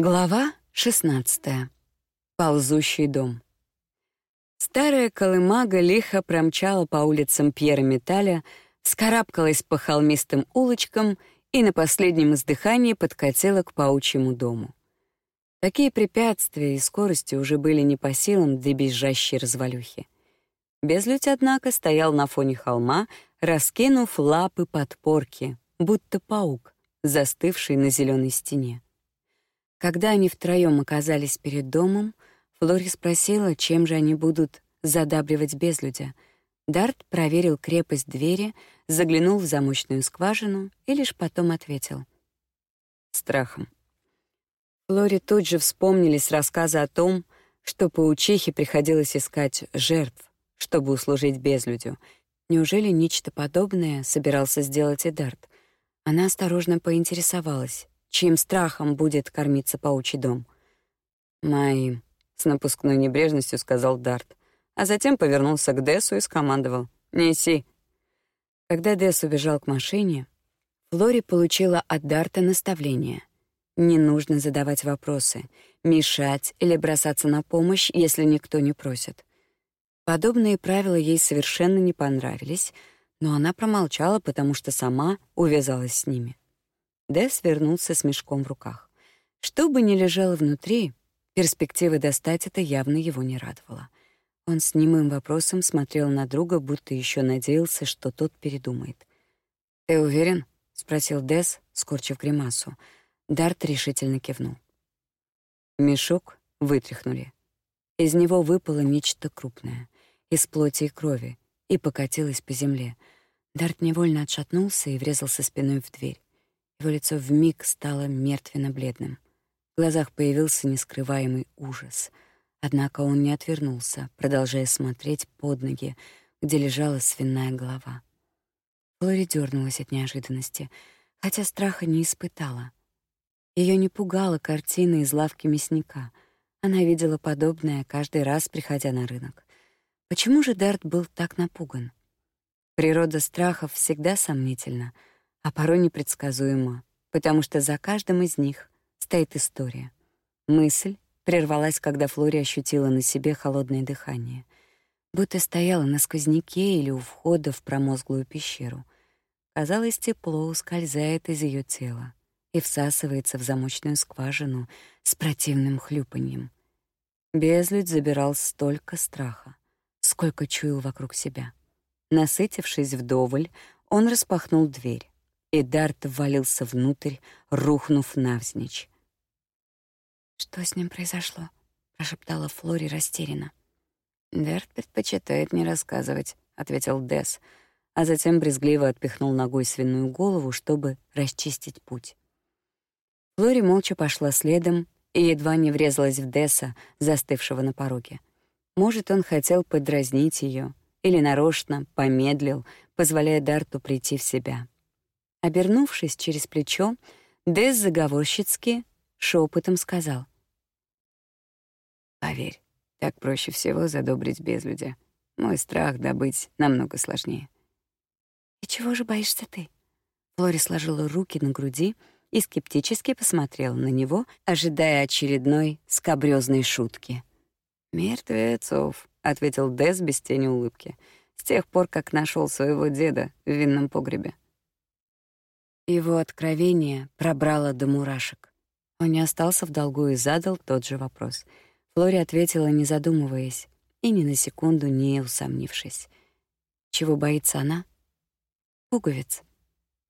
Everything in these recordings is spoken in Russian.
Глава 16. Ползущий дом. Старая колымага лихо промчала по улицам Пьера Металя, скарабкалась по холмистым улочкам и на последнем издыхании подкатила к паучьему дому. Такие препятствия и скорости уже были не по силам для безжащей развалюхи. Безлюдь, однако, стоял на фоне холма, раскинув лапы подпорки, будто паук, застывший на зеленой стене. Когда они втроем оказались перед домом, Флори спросила, чем же они будут задабривать безлюдя. Дарт проверил крепость двери, заглянул в замочную скважину и лишь потом ответил. «Страхом». Флори тут же вспомнились рассказы о том, что паучихе приходилось искать жертв, чтобы услужить безлюдю. Неужели нечто подобное собирался сделать и Дарт? Она осторожно поинтересовалась, чьим страхом будет кормиться паучий дом. «Моим», — с напускной небрежностью сказал Дарт, а затем повернулся к Дессу и скомандовал «Неси». Когда Десс убежал к машине, Флори получила от Дарта наставление. Не нужно задавать вопросы, мешать или бросаться на помощь, если никто не просит. Подобные правила ей совершенно не понравились, но она промолчала, потому что сама увязалась с ними. Дэс вернулся с мешком в руках. Что бы ни лежало внутри, перспектива достать это явно его не радовала. Он с немым вопросом смотрел на друга, будто еще надеялся, что тот передумает. «Ты уверен?» — спросил Дэс, скорчив гримасу. Дарт решительно кивнул. Мешок вытряхнули. Из него выпало нечто крупное, из плоти и крови, и покатилось по земле. Дарт невольно отшатнулся и врезался спиной в дверь. Его лицо вмиг стало мертвенно-бледным. В глазах появился нескрываемый ужас. Однако он не отвернулся, продолжая смотреть под ноги, где лежала свиная голова. Флори дернулась от неожиданности, хотя страха не испытала. Ее не пугала картина из лавки мясника. Она видела подобное каждый раз, приходя на рынок. Почему же Дарт был так напуган? Природа страхов всегда сомнительна — а порой непредсказуемо, потому что за каждым из них стоит история. Мысль прервалась, когда Флори ощутила на себе холодное дыхание, будто стояла на сквозняке или у входа в промозглую пещеру. Казалось, тепло ускользает из ее тела и всасывается в замочную скважину с противным хлюпаньем. Безлюдь забирал столько страха, сколько чуял вокруг себя. Насытившись вдоволь, он распахнул дверь и Дарт ввалился внутрь, рухнув навзничь. «Что с ним произошло?» — прошептала Флори растерянно. «Дарт предпочитает не рассказывать», — ответил Дес, а затем брезгливо отпихнул ногой свиную голову, чтобы расчистить путь. Флори молча пошла следом и едва не врезалась в Деса, застывшего на пороге. Может, он хотел подразнить ее или нарочно помедлил, позволяя Дарту прийти в себя. Обернувшись через плечо, Дэс заговорщицки шепотом сказал. «Поверь, так проще всего задобрить безлюдя. Мой страх добыть намного сложнее». «И чего же боишься ты?» Флори сложила руки на груди и скептически посмотрела на него, ожидая очередной скабрёзной шутки. «Мертвецов», — ответил Дэс без тени улыбки, «с тех пор, как нашел своего деда в винном погребе». Его откровение пробрало до мурашек. Он не остался в долгу и задал тот же вопрос. Флори ответила, не задумываясь, и ни на секунду не усомнившись. Чего боится она? Пуговиц.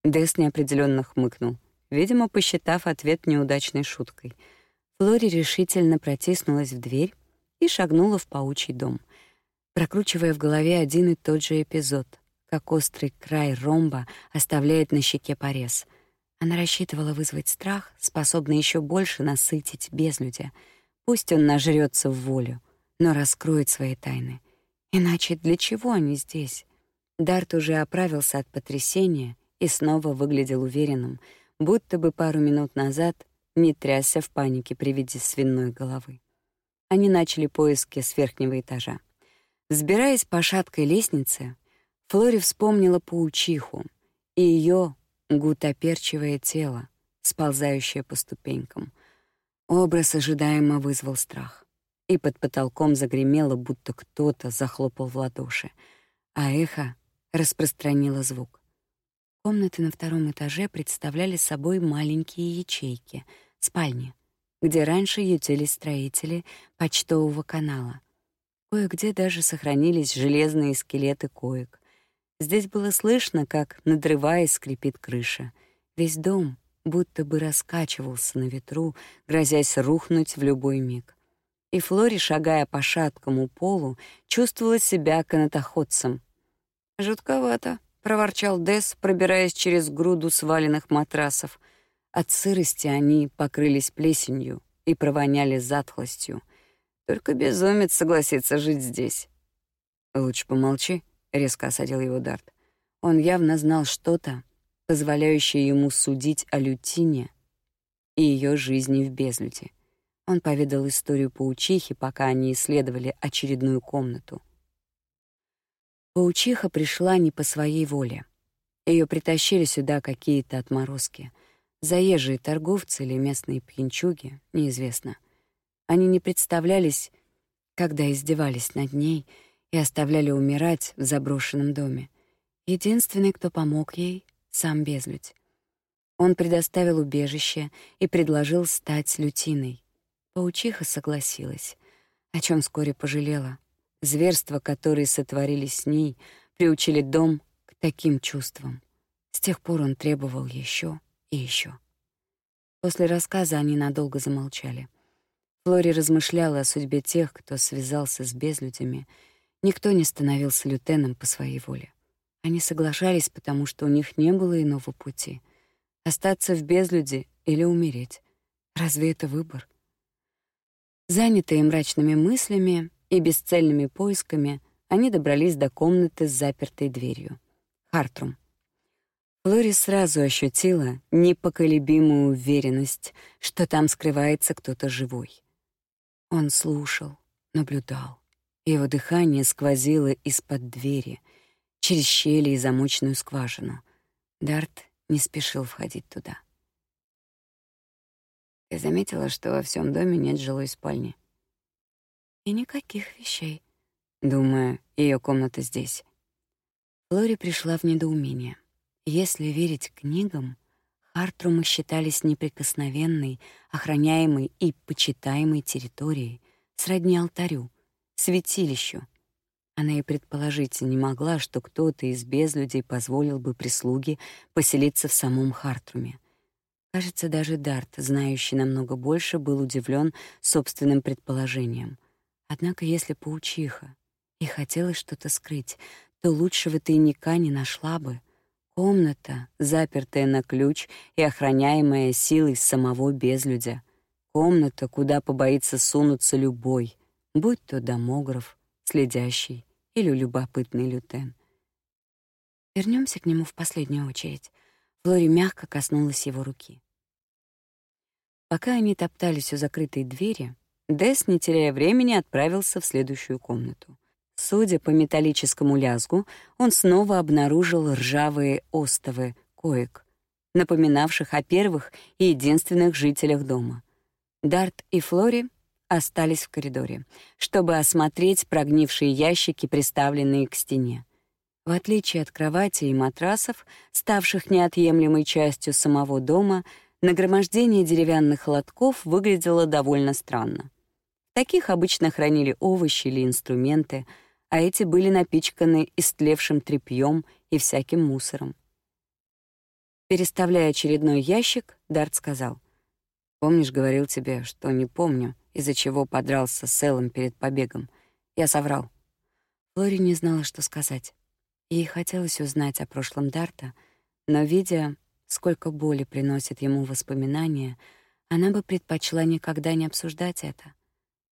Дэс неопределенно хмыкнул, видимо, посчитав ответ неудачной шуткой. Флори решительно протиснулась в дверь и шагнула в паучий дом, прокручивая в голове один и тот же эпизод — как острый край ромба оставляет на щеке порез. Она рассчитывала вызвать страх, способный еще больше насытить безлюдя. Пусть он нажрется в волю, но раскроет свои тайны. Иначе для чего они здесь? Дарт уже оправился от потрясения и снова выглядел уверенным, будто бы пару минут назад не трясся в панике при виде свиной головы. Они начали поиски с верхнего этажа. Взбираясь по шаткой лестнице, Флори вспомнила паучиху и ее гутоперчивое тело, сползающее по ступенькам. Образ ожидаемо вызвал страх. И под потолком загремело, будто кто-то захлопал в ладоши, а эхо распространило звук. Комнаты на втором этаже представляли собой маленькие ячейки, спальни, где раньше ютились строители почтового канала. Кое-где даже сохранились железные скелеты коек. Здесь было слышно, как, надрываясь, скрипит крыша. Весь дом будто бы раскачивался на ветру, грозясь рухнуть в любой миг. И Флори, шагая по шаткому полу, чувствовала себя канатоходцем. «Жутковато», — проворчал Дес, пробираясь через груду сваленных матрасов. От сырости они покрылись плесенью и провоняли затхлостью. Только безумец согласится жить здесь. «Лучше помолчи», — резко осадил его Дарт. Он явно знал что-то, позволяющее ему судить о Лютине и ее жизни в безлюде. Он поведал историю паучихи, пока они исследовали очередную комнату. Паучиха пришла не по своей воле. Ее притащили сюда какие-то отморозки. Заезжие торговцы или местные пьянчуги, неизвестно. Они не представлялись, когда издевались над ней и оставляли умирать в заброшенном доме. Единственный, кто помог ей — сам Безлюдь. Он предоставил убежище и предложил стать лютиной. Паучиха согласилась, о чем вскоре пожалела. Зверства, которые сотворили с ней, приучили дом к таким чувствам. С тех пор он требовал еще и еще. После рассказа они надолго замолчали. Флори размышляла о судьбе тех, кто связался с безлюдями. Никто не становился лютеном по своей воле. Они соглашались, потому что у них не было иного пути. Остаться в безлюде или умереть. Разве это выбор? Занятые мрачными мыслями и бесцельными поисками, они добрались до комнаты с запертой дверью. Хартрум. Флори сразу ощутила непоколебимую уверенность, что там скрывается кто-то живой. Он слушал, наблюдал. Его дыхание сквозило из-под двери, через щели и замочную скважину. Дарт не спешил входить туда. Я заметила, что во всем доме нет жилой спальни. И никаких вещей. Думаю, ее комната здесь. Флори пришла в недоумение. Если верить книгам, Хартрумы считались неприкосновенной, охраняемой и почитаемой территорией, сродни алтарю, святилищу. Она и предположить не могла, что кто-то из безлюдей позволил бы прислуге поселиться в самом Хартруме. Кажется, даже Дарт, знающий намного больше, был удивлен собственным предположением. Однако, если паучиха и хотела что-то скрыть, то лучшего тайника не нашла бы. Комната, запертая на ключ и охраняемая силой самого безлюдя. Комната, куда побоится сунуться любой, будь то домограф, следящий или любопытный лютен. Вернемся к нему в последнюю очередь. Флори мягко коснулась его руки. Пока они топтались у закрытой двери, Дэс, не теряя времени, отправился в следующую комнату. Судя по металлическому лязгу, он снова обнаружил ржавые остовы коек, напоминавших о первых и единственных жителях дома. Дарт и Флори остались в коридоре, чтобы осмотреть прогнившие ящики, приставленные к стене. В отличие от кровати и матрасов, ставших неотъемлемой частью самого дома, нагромождение деревянных лотков выглядело довольно странно. Таких обычно хранили овощи или инструменты, а эти были напичканы истлевшим тряпьем и всяким мусором. Переставляя очередной ящик, Дарт сказал, «Помнишь, говорил тебе, что не помню, из-за чего подрался с Эллом перед побегом? Я соврал». Флори не знала, что сказать. Ей хотелось узнать о прошлом Дарта, но, видя, сколько боли приносит ему воспоминания, она бы предпочла никогда не обсуждать это.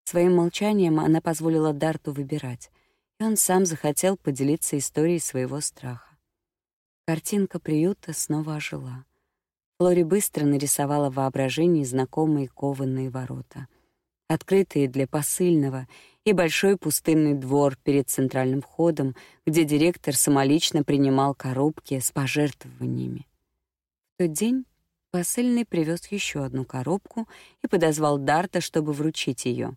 Своим молчанием она позволила Дарту выбирать, и он сам захотел поделиться историей своего страха. Картинка приюта снова ожила. Флори быстро нарисовала в воображении знакомые кованые ворота, открытые для посыльного и большой пустынный двор перед центральным входом, где директор самолично принимал коробки с пожертвованиями. В тот день Посыльный привез еще одну коробку и подозвал Дарта, чтобы вручить ее.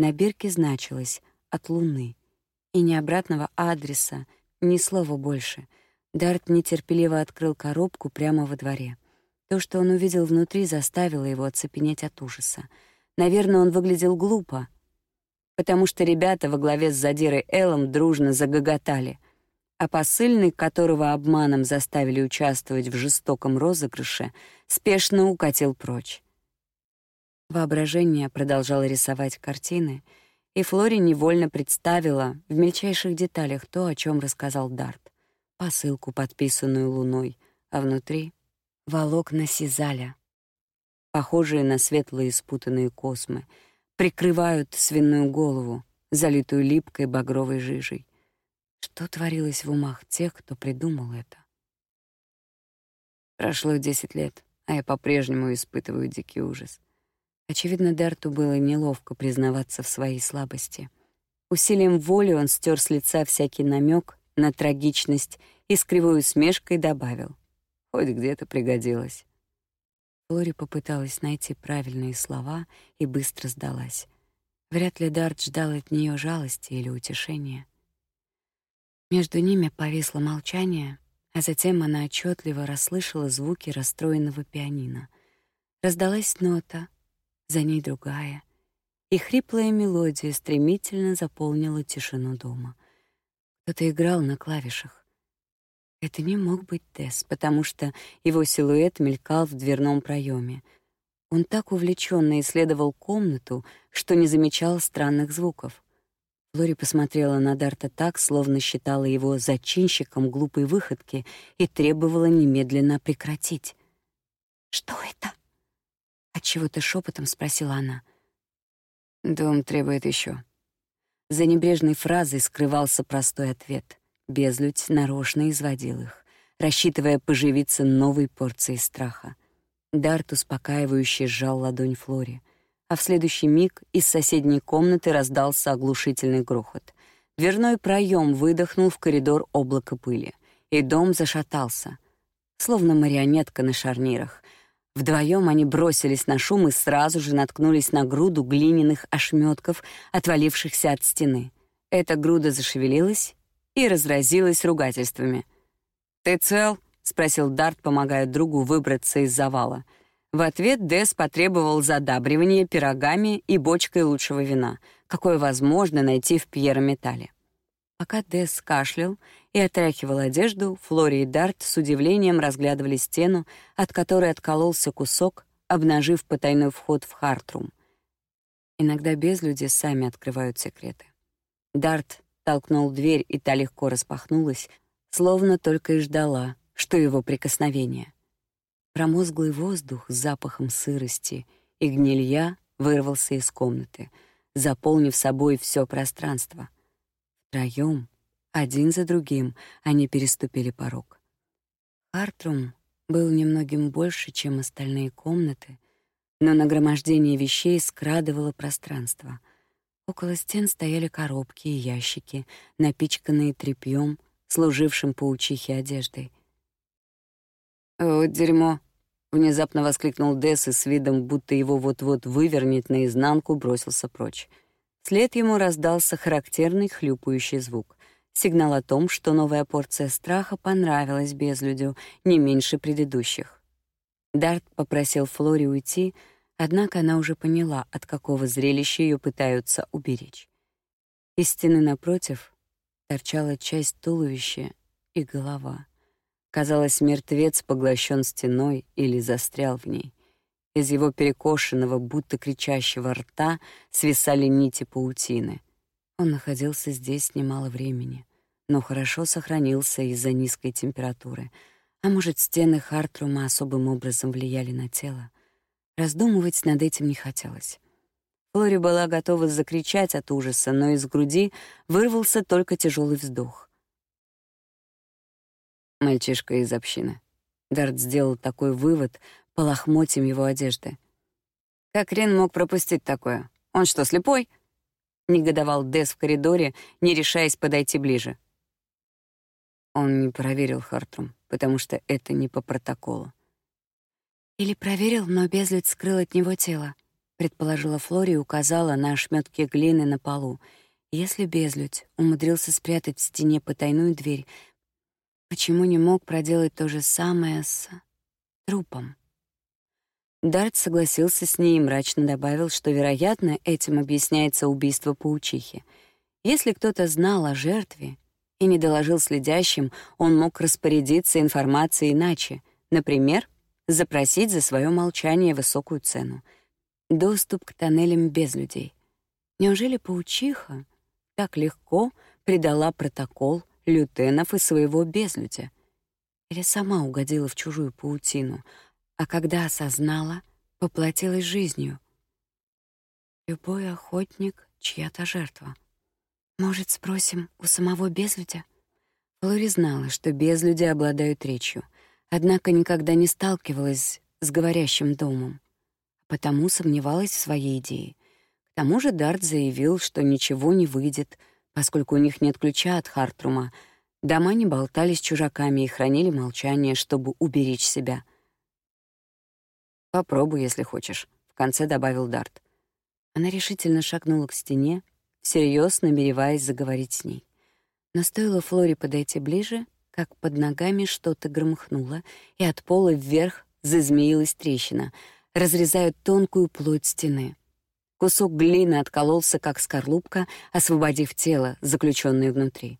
На бирке значилось «От Луны». И ни обратного адреса, ни слова больше. Дарт нетерпеливо открыл коробку прямо во дворе. То, что он увидел внутри, заставило его оцепенеть от ужаса. Наверное, он выглядел глупо, потому что ребята во главе с задирой Эллом дружно загоготали, а посыльный, которого обманом заставили участвовать в жестоком розыгрыше, спешно укатил прочь. Воображение продолжало рисовать картины, и Флори невольно представила в мельчайших деталях то, о чем рассказал Дарт. Посылку, подписанную луной, а внутри — волокна сизаля, похожие на светлые спутанные космы, прикрывают свиную голову, залитую липкой багровой жижей. Что творилось в умах тех, кто придумал это? Прошло десять лет, а я по-прежнему испытываю дикий ужас. Очевидно, Дарту было неловко признаваться в своей слабости. Усилием воли он стер с лица всякий намек на трагичность и с кривой усмешкой добавил: "Хоть где-то пригодилось". Флори попыталась найти правильные слова и быстро сдалась. Вряд ли Дарт ждал от нее жалости или утешения. Между ними повисло молчание, а затем она отчетливо расслышала звуки расстроенного пианино. Раздалась нота, за ней другая, и хриплая мелодия стремительно заполнила тишину дома. Кто-то играл на клавишах. Это не мог быть Тесс, потому что его силуэт мелькал в дверном проеме. Он так увлеченно исследовал комнату, что не замечал странных звуков. Флори посмотрела на Дарта так, словно считала его зачинщиком глупой выходки и требовала немедленно прекратить. «Что это?» Отчего-то шепотом спросила она. Дом требует еще. За небрежной фразой скрывался простой ответ. Безлюдь нарочно изводил их, рассчитывая поживиться новой порцией страха. Дарт успокаивающе сжал ладонь Флори, а в следующий миг из соседней комнаты раздался оглушительный грохот. Дверной проем выдохнул в коридор облако пыли, и дом зашатался, словно марионетка на шарнирах, Вдвоем они бросились на шум и сразу же наткнулись на груду глиняных ошметков, отвалившихся от стены. Эта груда зашевелилась и разразилась ругательствами. «Ты цел?» — спросил Дарт, помогая другу выбраться из завала. В ответ Дэс потребовал задабривания пирогами и бочкой лучшего вина, какое возможно найти в Пьерометале. Пока Дэс кашлял и отряхивал одежду, Флори и Дарт с удивлением разглядывали стену, от которой откололся кусок, обнажив потайной вход в Хартрум. Иногда безлюди сами открывают секреты. Дарт толкнул дверь, и та легко распахнулась, словно только и ждала, что его прикосновение. Промозглый воздух с запахом сырости и гнилья вырвался из комнаты, заполнив собой все пространство — Втроем, один за другим, они переступили порог. Хартрум был немногим больше, чем остальные комнаты, но нагромождение вещей скрадывало пространство. Около стен стояли коробки и ящики, напичканные тряпьем, служившим паучихе одеждой. «Вот дерьмо!» — внезапно воскликнул Десс и с видом, будто его вот-вот вывернет наизнанку, бросился прочь. Вслед ему раздался характерный хлюпающий звук. Сигнал о том, что новая порция страха понравилась безлюдю не меньше предыдущих. Дарт попросил Флори уйти, однако она уже поняла, от какого зрелища ее пытаются уберечь. Из стены напротив торчала часть туловища и голова. Казалось, мертвец поглощен стеной или застрял в ней. Из его перекошенного, будто кричащего рта свисали нити паутины. Он находился здесь немало времени, но хорошо сохранился из-за низкой температуры. А может, стены Хартрума особым образом влияли на тело? Раздумывать над этим не хотелось. Флори была готова закричать от ужаса, но из груди вырвался только тяжелый вздох. Мальчишка из общины. Дарт сделал такой вывод, по лохмотьям его одежды. Как Рен мог пропустить такое? Он что, слепой? Негодовал Дес в коридоре, не решаясь подойти ближе. Он не проверил Хартрум, потому что это не по протоколу. Или проверил, но безлюдь скрыл от него тело, предположила Флори и указала на ошметки глины на полу. Если безлюдь умудрился спрятать в стене потайную дверь, почему не мог проделать то же самое с трупом? Дарт согласился с ней и мрачно добавил, что, вероятно, этим объясняется убийство паучихи. Если кто-то знал о жертве и не доложил следящим, он мог распорядиться информацией иначе, например, запросить за свое молчание высокую цену, доступ к тоннелям без людей. Неужели паучиха так легко предала протокол лютенов и своего безлюдя? Или сама угодила в чужую паутину — а когда осознала, поплатилась жизнью. Любой охотник — чья-то жертва. Может, спросим у самого безлюдя? Флори знала, что безлюди обладают речью, однако никогда не сталкивалась с говорящим домом, потому сомневалась в своей идее. К тому же Дарт заявил, что ничего не выйдет, поскольку у них нет ключа от Хартрума. Дома не болтались чужаками и хранили молчание, чтобы уберечь себя — Попробуй, если хочешь, в конце добавил Дарт. Она решительно шагнула к стене, всерьез намереваясь заговорить с ней. Но стоило Флоре подойти ближе, как под ногами что-то громыхнуло, и от пола вверх зазмеилась трещина, разрезая тонкую плоть стены. Кусок глины откололся, как скорлупка, освободив тело, заключенное внутри.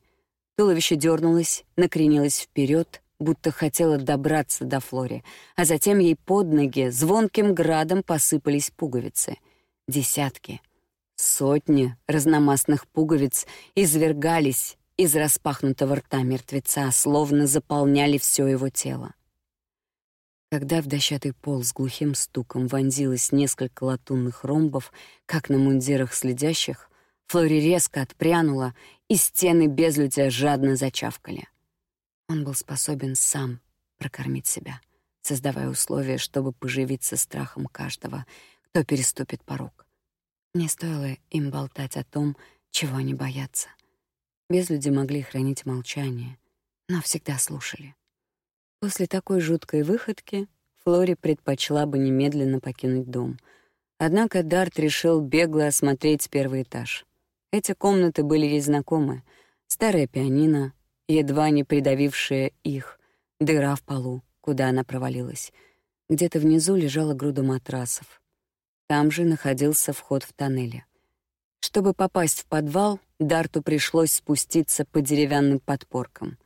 Туловище дернулось, накренилось вперед, будто хотела добраться до Флори, а затем ей под ноги звонким градом посыпались пуговицы. Десятки, сотни разномастных пуговиц извергались из распахнутого рта мертвеца, словно заполняли все его тело. Когда в дощатый пол с глухим стуком вонзилось несколько латунных ромбов, как на мундирах следящих, Флори резко отпрянула, и стены безлюдя жадно зачавкали. Он был способен сам прокормить себя, создавая условия, чтобы поживиться страхом каждого, кто переступит порог. Не стоило им болтать о том, чего они боятся. Безлюди могли хранить молчание, но всегда слушали. После такой жуткой выходки Флори предпочла бы немедленно покинуть дом. Однако Дарт решил бегло осмотреть первый этаж. Эти комнаты были ей знакомы. Старая пианино, едва не придавившая их, дыра в полу, куда она провалилась. Где-то внизу лежала груда матрасов. Там же находился вход в тоннели. Чтобы попасть в подвал, Дарту пришлось спуститься по деревянным подпоркам.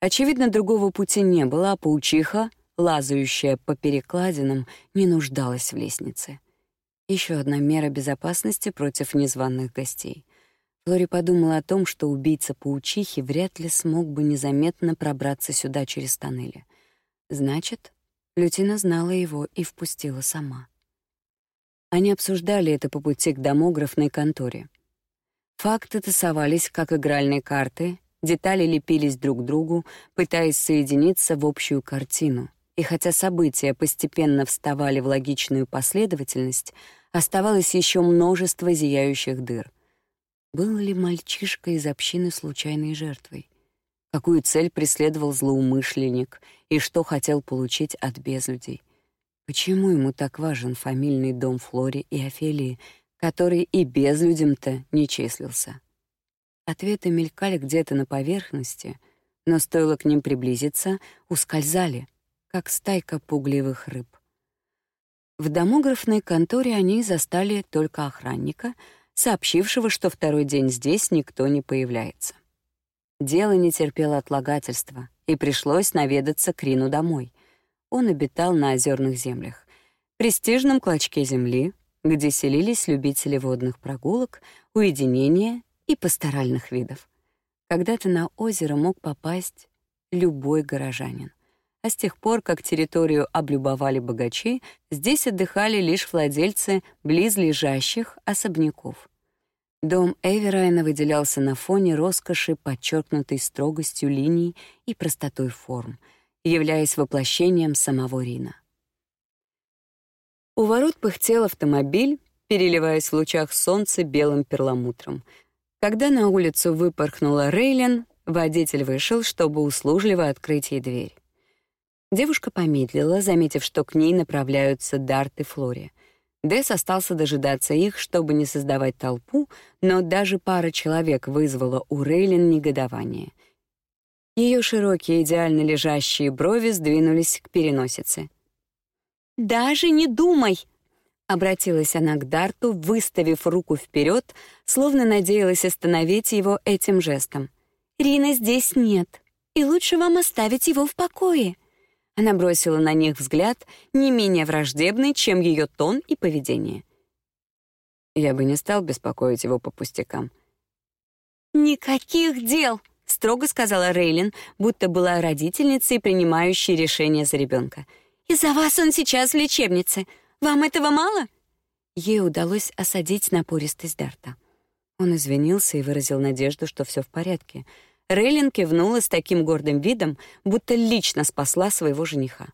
Очевидно, другого пути не было, а паучиха, лазающая по перекладинам, не нуждалась в лестнице. Еще одна мера безопасности против незваных гостей — Лори подумала о том, что убийца паучихи вряд ли смог бы незаметно пробраться сюда через тоннели. Значит, Лютина знала его и впустила сама. Они обсуждали это по пути к домографной конторе. Факты тасовались, как игральные карты, детали лепились друг к другу, пытаясь соединиться в общую картину. И хотя события постепенно вставали в логичную последовательность, оставалось еще множество зияющих дыр. Был ли мальчишка из общины случайной жертвой? Какую цель преследовал злоумышленник и что хотел получить от безлюдей? Почему ему так важен фамильный дом Флори и Офелии, который и безлюдям-то не числился? Ответы мелькали где-то на поверхности, но стоило к ним приблизиться, ускользали, как стайка пугливых рыб. В домографной конторе они застали только охранника — сообщившего, что второй день здесь никто не появляется. Дело не терпело отлагательства, и пришлось наведаться к Рину домой. Он обитал на озерных землях, престижном клочке земли, где селились любители водных прогулок, уединения и пасторальных видов. Когда-то на озеро мог попасть любой горожанин. А с тех пор, как территорию облюбовали богачи, здесь отдыхали лишь владельцы близлежащих особняков. Дом Эверайна выделялся на фоне роскоши, подчеркнутой строгостью линий и простотой форм, являясь воплощением самого Рина. У ворот пыхтел автомобиль, переливаясь в лучах солнца белым перламутром. Когда на улицу выпорхнула Рейлен, водитель вышел, чтобы услужливо открыть ей дверь. Девушка помедлила, заметив, что к ней направляются Дарт и Флори. Дэс остался дожидаться их, чтобы не создавать толпу, но даже пара человек вызвала у Рейлин негодование. Ее широкие, идеально лежащие брови сдвинулись к переносице. «Даже не думай!» — обратилась она к Дарту, выставив руку вперед, словно надеялась остановить его этим жестом. «Рина здесь нет, и лучше вам оставить его в покое». Она бросила на них взгляд, не менее враждебный, чем ее тон и поведение. Я бы не стал беспокоить его по пустякам. «Никаких дел!» — строго сказала Рейлин, будто была родительницей, принимающей решения за ребенка. «Из-за вас он сейчас в лечебнице. Вам этого мало?» Ей удалось осадить напористость Дарта. Он извинился и выразил надежду, что все в порядке — Рейлин кивнула с таким гордым видом, будто лично спасла своего жениха.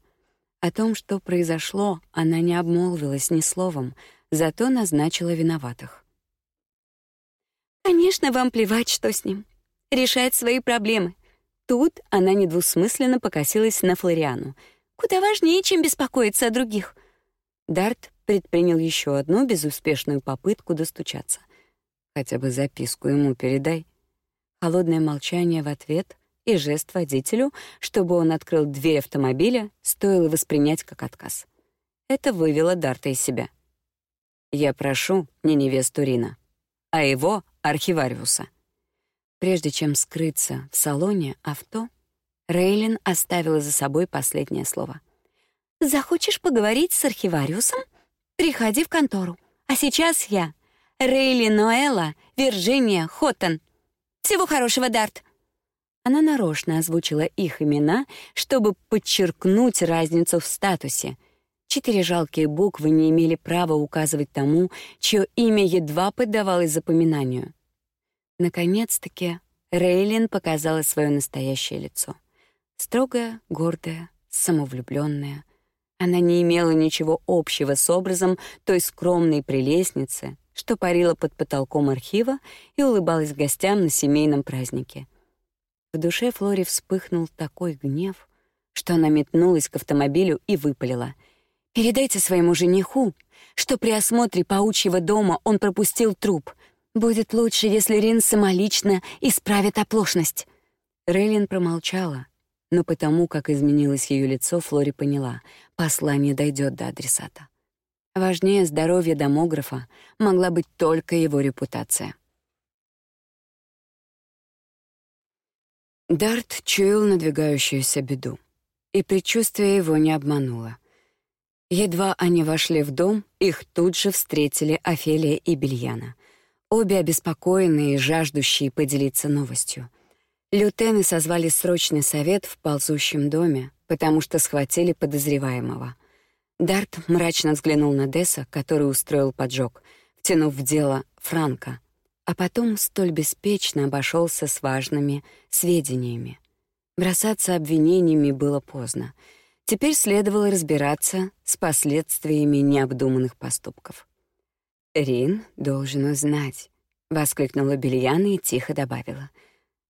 О том, что произошло, она не обмолвилась ни словом, зато назначила виноватых. «Конечно, вам плевать, что с ним. Решать свои проблемы». Тут она недвусмысленно покосилась на Флориану. «Куда важнее, чем беспокоиться о других». Дарт предпринял еще одну безуспешную попытку достучаться. «Хотя бы записку ему передай», Холодное молчание в ответ и жест водителю, чтобы он открыл дверь автомобиля, стоило воспринять как отказ. Это вывело Дарта из себя. «Я прошу не невесту Рина, а его архивариуса». Прежде чем скрыться в салоне авто, Рейлин оставила за собой последнее слово. «Захочешь поговорить с архивариусом? Приходи в контору. А сейчас я, Рейли Ноэла, Вирджиния Хоттон, всего хорошего, Дарт. Она нарочно озвучила их имена, чтобы подчеркнуть разницу в статусе. Четыре жалкие буквы не имели права указывать тому, чье имя едва поддавалось запоминанию. Наконец-таки Рейлин показала свое настоящее лицо. Строгая, гордая, самовлюбленная. Она не имела ничего общего с образом той скромной прелестницы, что парила под потолком архива и улыбалась гостям на семейном празднике. В душе Флори вспыхнул такой гнев, что она метнулась к автомобилю и выпалила: "Передайте своему жениху, что при осмотре паучьего дома он пропустил труп. Будет лучше, если Рин самолично исправит оплошность". Рейлин промолчала, но потому, как изменилось ее лицо, Флори поняла: послание дойдет до адресата. Важнее здоровья домографа могла быть только его репутация. Дарт чуял надвигающуюся беду, и предчувствие его не обмануло. Едва они вошли в дом, их тут же встретили Офелия и Бельяна, обе обеспокоенные и жаждущие поделиться новостью. Лютены созвали срочный совет в ползущем доме, потому что схватили подозреваемого — Дарт мрачно взглянул на Десса, который устроил поджог, втянув в дело Франка, а потом столь беспечно обошелся с важными сведениями. Бросаться обвинениями было поздно. Теперь следовало разбираться с последствиями необдуманных поступков. «Рин должен узнать», — воскликнула Бельяна и тихо добавила.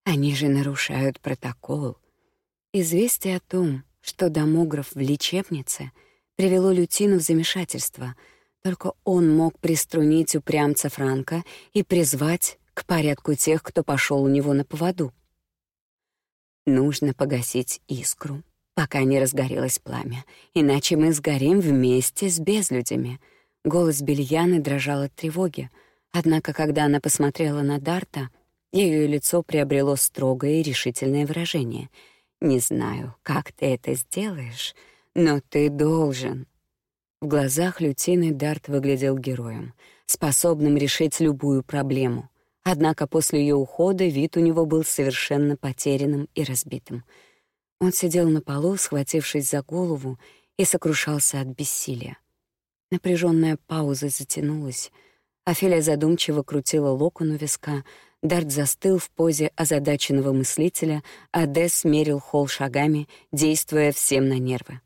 «Они же нарушают протокол». Известие о том, что домограф в лечебнице — привело Лютину в замешательство. Только он мог приструнить упрямца Франка и призвать к порядку тех, кто пошел у него на поводу. Нужно погасить искру, пока не разгорелось пламя, иначе мы сгорим вместе с безлюдями. Голос Бельяны дрожал от тревоги, однако когда она посмотрела на Дарта, ее лицо приобрело строгое и решительное выражение. «Не знаю, как ты это сделаешь», но ты должен. В глазах Лютины Дарт выглядел героем, способным решить любую проблему. Однако после ее ухода вид у него был совершенно потерянным и разбитым. Он сидел на полу, схватившись за голову, и сокрушался от бессилия. Напряженная пауза затянулась. Офелия задумчиво крутила локон у виска, Дарт застыл в позе озадаченного мыслителя, а Дес мерил холл шагами, действуя всем на нервы.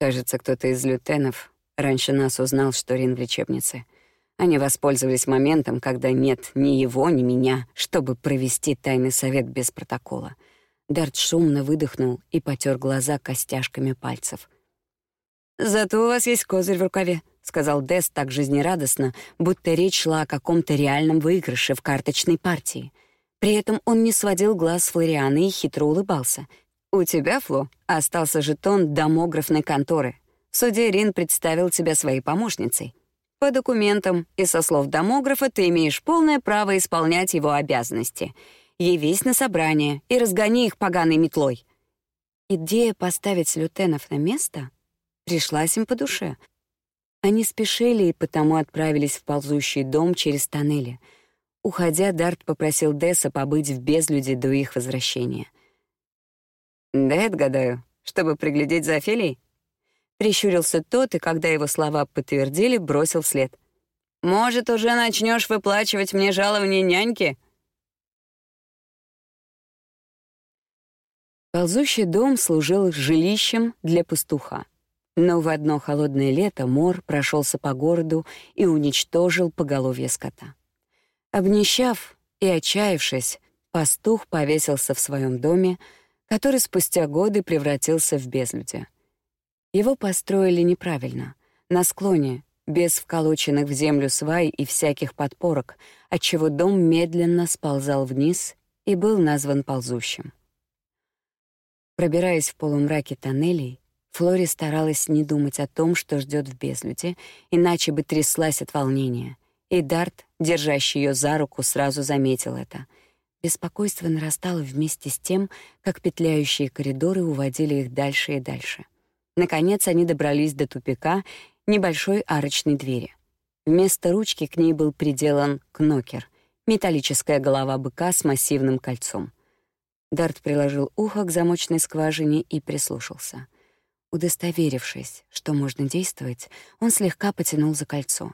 Кажется, кто-то из лютенов раньше нас узнал, что Рин в лечебнице. Они воспользовались моментом, когда нет ни его, ни меня, чтобы провести тайный совет без протокола. Дарт шумно выдохнул и потер глаза костяшками пальцев. «Зато у вас есть козырь в рукаве», — сказал Дес так жизнерадостно, будто речь шла о каком-то реальном выигрыше в карточной партии. При этом он не сводил глаз с Флорианы и хитро улыбался. «У тебя, Фло, остался жетон домографной конторы. Судья Рин представил тебя своей помощницей. По документам и со слов домографа ты имеешь полное право исполнять его обязанности — Явись на собрание и разгони их поганой метлой. Идея поставить лютенов на место пришлась им по душе. Они спешили и потому отправились в ползущий дом через тоннели. Уходя, Дарт попросил Десса побыть в безлюде до их возвращения. «Да, отгадаю, чтобы приглядеть за Офелией?» Прищурился тот, и когда его слова подтвердили, бросил вслед. «Может, уже начнешь выплачивать мне жалование няньки?» Ползущий дом служил жилищем для пастуха. Но в одно холодное лето мор прошелся по городу и уничтожил поголовье скота. Обнищав и отчаявшись, пастух повесился в своем доме, который спустя годы превратился в безлюдье. Его построили неправильно, на склоне, без вколоченных в землю свай и всяких подпорок, отчего дом медленно сползал вниз и был назван ползущим. Пробираясь в полумраке тоннелей, Флори старалась не думать о том, что ждет в безлюде, иначе бы тряслась от волнения. И Дарт, держащий ее за руку, сразу заметил это. Беспокойство нарастало вместе с тем, как петляющие коридоры уводили их дальше и дальше. Наконец они добрались до тупика небольшой арочной двери. Вместо ручки к ней был приделан кнокер — металлическая голова быка с массивным кольцом — Дарт приложил ухо к замочной скважине и прислушался. Удостоверившись, что можно действовать, он слегка потянул за кольцо.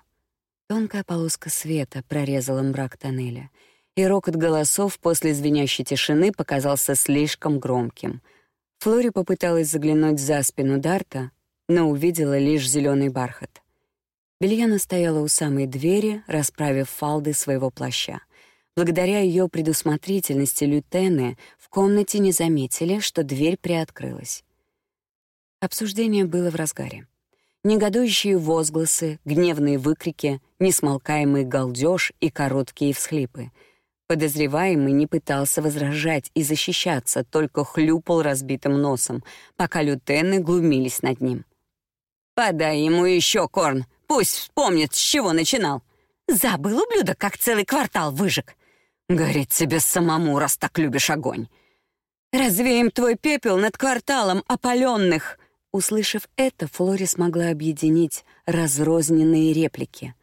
Тонкая полоска света прорезала мрак тоннеля, и рокот голосов после звенящей тишины показался слишком громким. Флори попыталась заглянуть за спину Дарта, но увидела лишь зеленый бархат. Бельяна стояла у самой двери, расправив фалды своего плаща. Благодаря ее предусмотрительности лютены в комнате не заметили, что дверь приоткрылась. Обсуждение было в разгаре. Негодующие возгласы, гневные выкрики, несмолкаемый галдёж и короткие всхлипы. Подозреваемый не пытался возражать и защищаться, только хлюпал разбитым носом, пока лютены глумились над ним. «Подай ему еще корн, пусть вспомнит, с чего начинал. Забыл, ублюдок, как целый квартал выжег. Гореть тебе самому, раз так любишь огонь. Развеем твой пепел над кварталом опаленных. Услышав это, Флори смогла объединить разрозненные реплики.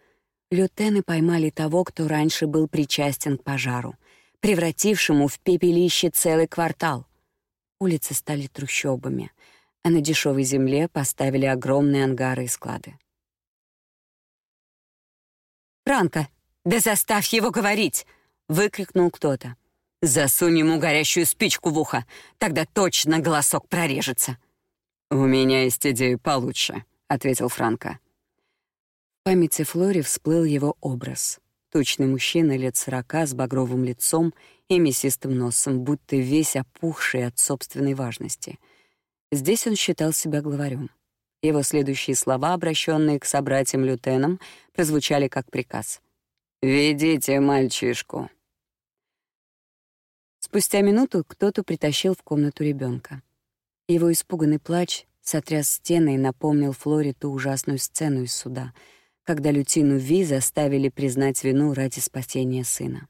Лютены поймали того, кто раньше был причастен к пожару, превратившему в пепелище целый квартал. Улицы стали трущобами, а на дешевой земле поставили огромные ангары и склады. «Франко, да заставь его говорить!» выкрикнул кто-то. Засунь ему горящую спичку в ухо, тогда точно голосок прорежется. У меня есть идея получше, ответил Франко. В памяти Флори всплыл его образ. Точный мужчина лет сорока с багровым лицом и мясистым носом, будто весь опухший от собственной важности. Здесь он считал себя главарем. Его следующие слова, обращенные к собратьям-лютенам, прозвучали как приказ. «Ведите мальчишку». Спустя минуту кто-то притащил в комнату ребенка. Его испуганный плач сотряс стены и напомнил Флоре ту ужасную сцену из суда, когда Лютину Ви заставили признать вину ради спасения сына.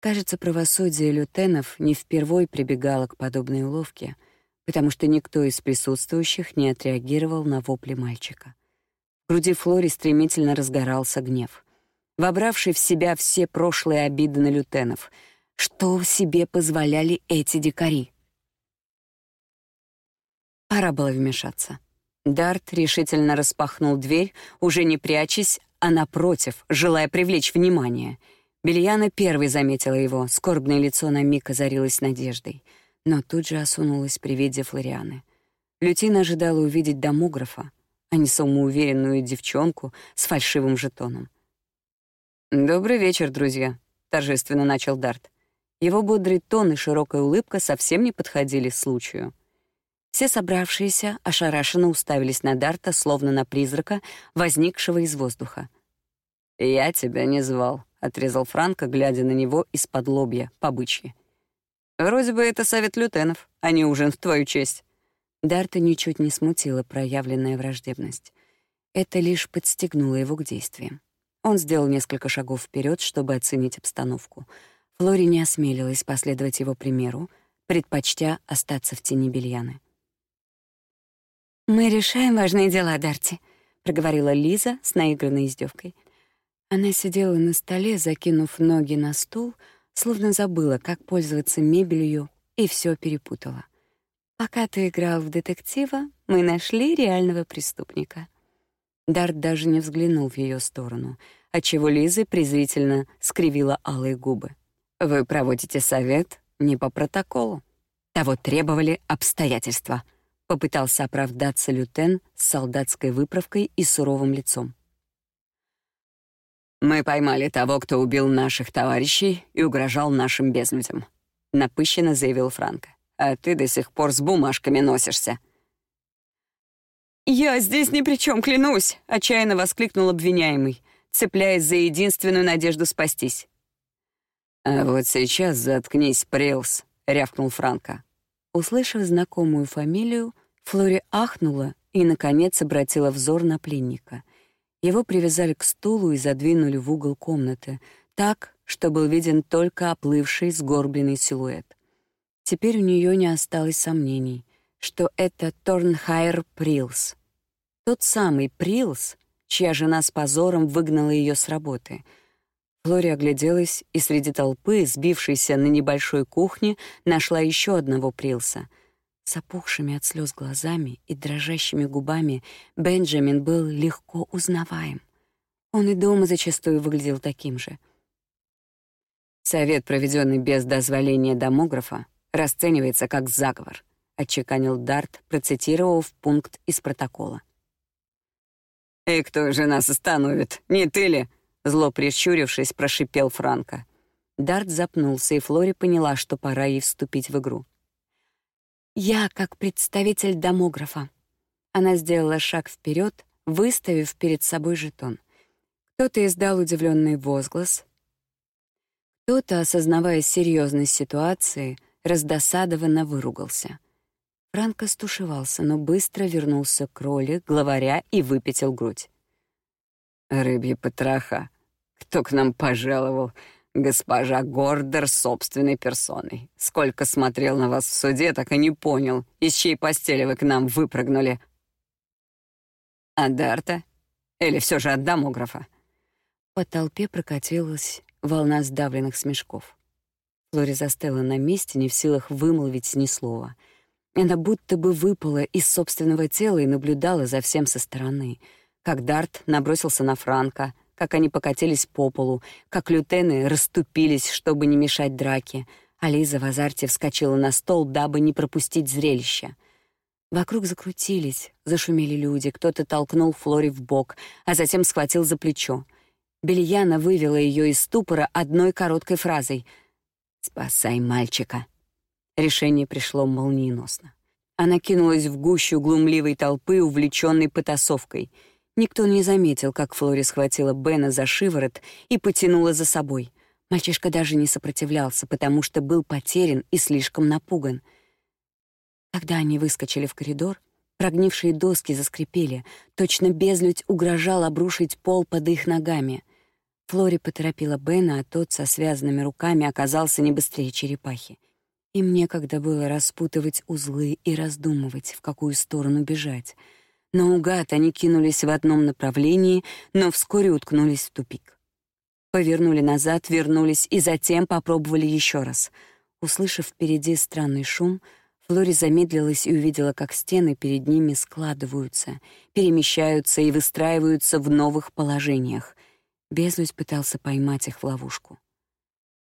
Кажется, правосудие лютенов не впервой прибегало к подобной уловке, потому что никто из присутствующих не отреагировал на вопли мальчика. В груди Флори стремительно разгорался гнев. Вобравший в себя все прошлые обиды на лютенов — что себе позволяли эти дикари. Пора было вмешаться. Дарт решительно распахнул дверь, уже не прячась, а напротив, желая привлечь внимание. Бельяна первой заметила его, скорбное лицо на миг озарилось надеждой, но тут же осунулось при виде Флорианы. Лютина ожидала увидеть домографа, а не самоуверенную девчонку с фальшивым жетоном. «Добрый вечер, друзья», — торжественно начал Дарт. Его бодрый тон и широкая улыбка совсем не подходили случаю. Все собравшиеся ошарашенно уставились на Дарта, словно на призрака, возникшего из воздуха. «Я тебя не звал», — отрезал Франко, глядя на него из-под лобья, по бычьи. «Вроде бы это совет лютенов, а не ужин в твою честь». Дарта ничуть не смутила проявленная враждебность. Это лишь подстегнуло его к действиям. Он сделал несколько шагов вперед, чтобы оценить обстановку. Флори не осмелилась последовать его примеру, предпочтя остаться в тени Бельяны. «Мы решаем важные дела, Дарти», — проговорила Лиза с наигранной издевкой. Она сидела на столе, закинув ноги на стул, словно забыла, как пользоваться мебелью, и все перепутала. «Пока ты играл в детектива, мы нашли реального преступника». Дарт даже не взглянул в ее сторону, отчего Лиза презрительно скривила алые губы. «Вы проводите совет не по протоколу. Того требовали обстоятельства», — попытался оправдаться Лютен с солдатской выправкой и суровым лицом. «Мы поймали того, кто убил наших товарищей и угрожал нашим безлюдям», — напыщенно заявил Франко. «А ты до сих пор с бумажками носишься». «Я здесь ни при чем, клянусь!» — отчаянно воскликнул обвиняемый, цепляясь за единственную надежду спастись. «А вот сейчас заткнись, Прилс», — рявкнул Франко. Услышав знакомую фамилию, Флори ахнула и, наконец, обратила взор на пленника — его привязали к стулу и задвинули в угол комнаты, так, что был виден только оплывший, сгорбленный силуэт. Теперь у нее не осталось сомнений, что это Торнхайр Прилс. Тот самый Прилс, чья жена с позором выгнала ее с работы. Флори огляделась и среди толпы, сбившейся на небольшой кухне, нашла еще одного Прилса — с опухшими от слез глазами и дрожащими губами Бенджамин был легко узнаваем. Он и дома зачастую выглядел таким же. «Совет, проведенный без дозволения домографа, расценивается как заговор», — отчеканил Дарт, процитировав пункт из протокола. «И кто же нас остановит? Не ты ли?» Зло прищурившись, прошипел Франко. Дарт запнулся, и Флори поняла, что пора ей вступить в игру. Я как представитель домографа. Она сделала шаг вперед, выставив перед собой жетон. Кто-то издал удивленный возглас. Кто-то, осознавая серьезность ситуации, раздосадованно выругался. Франко стушевался, но быстро вернулся к роли главаря и выпятил грудь. «Рыбья потроха! Кто к нам пожаловал? Госпожа Гордер собственной персоной. Сколько смотрел на вас в суде, так и не понял, из чьей постели вы к нам выпрыгнули. От Дарта? Или все же от домографа?» По толпе прокатилась волна сдавленных смешков. Флори застыла на месте, не в силах вымолвить ни слова. Она будто бы выпала из собственного тела и наблюдала за всем со стороны, как Дарт набросился на Франка — как они покатились по полу, как лютены расступились, чтобы не мешать драке, а Лиза в азарте вскочила на стол, дабы не пропустить зрелище. Вокруг закрутились, зашумели люди, кто-то толкнул Флори в бок, а затем схватил за плечо. Бельяна вывела ее из ступора одной короткой фразой «Спасай мальчика». Решение пришло молниеносно. Она кинулась в гущу глумливой толпы, увлеченной потасовкой — Никто не заметил, как Флори схватила Бена за шиворот и потянула за собой. Мальчишка даже не сопротивлялся, потому что был потерян и слишком напуган. Когда они выскочили в коридор, прогнившие доски заскрипели, точно безлюдь угрожал обрушить пол под их ногами. Флори поторопила Бена, а тот со связанными руками оказался не быстрее черепахи. Им некогда было распутывать узлы и раздумывать, в какую сторону бежать — Наугад они кинулись в одном направлении, но вскоре уткнулись в тупик. Повернули назад, вернулись и затем попробовали еще раз. Услышав впереди странный шум, Флори замедлилась и увидела, как стены перед ними складываются, перемещаются и выстраиваются в новых положениях. Безлюдь пытался поймать их в ловушку.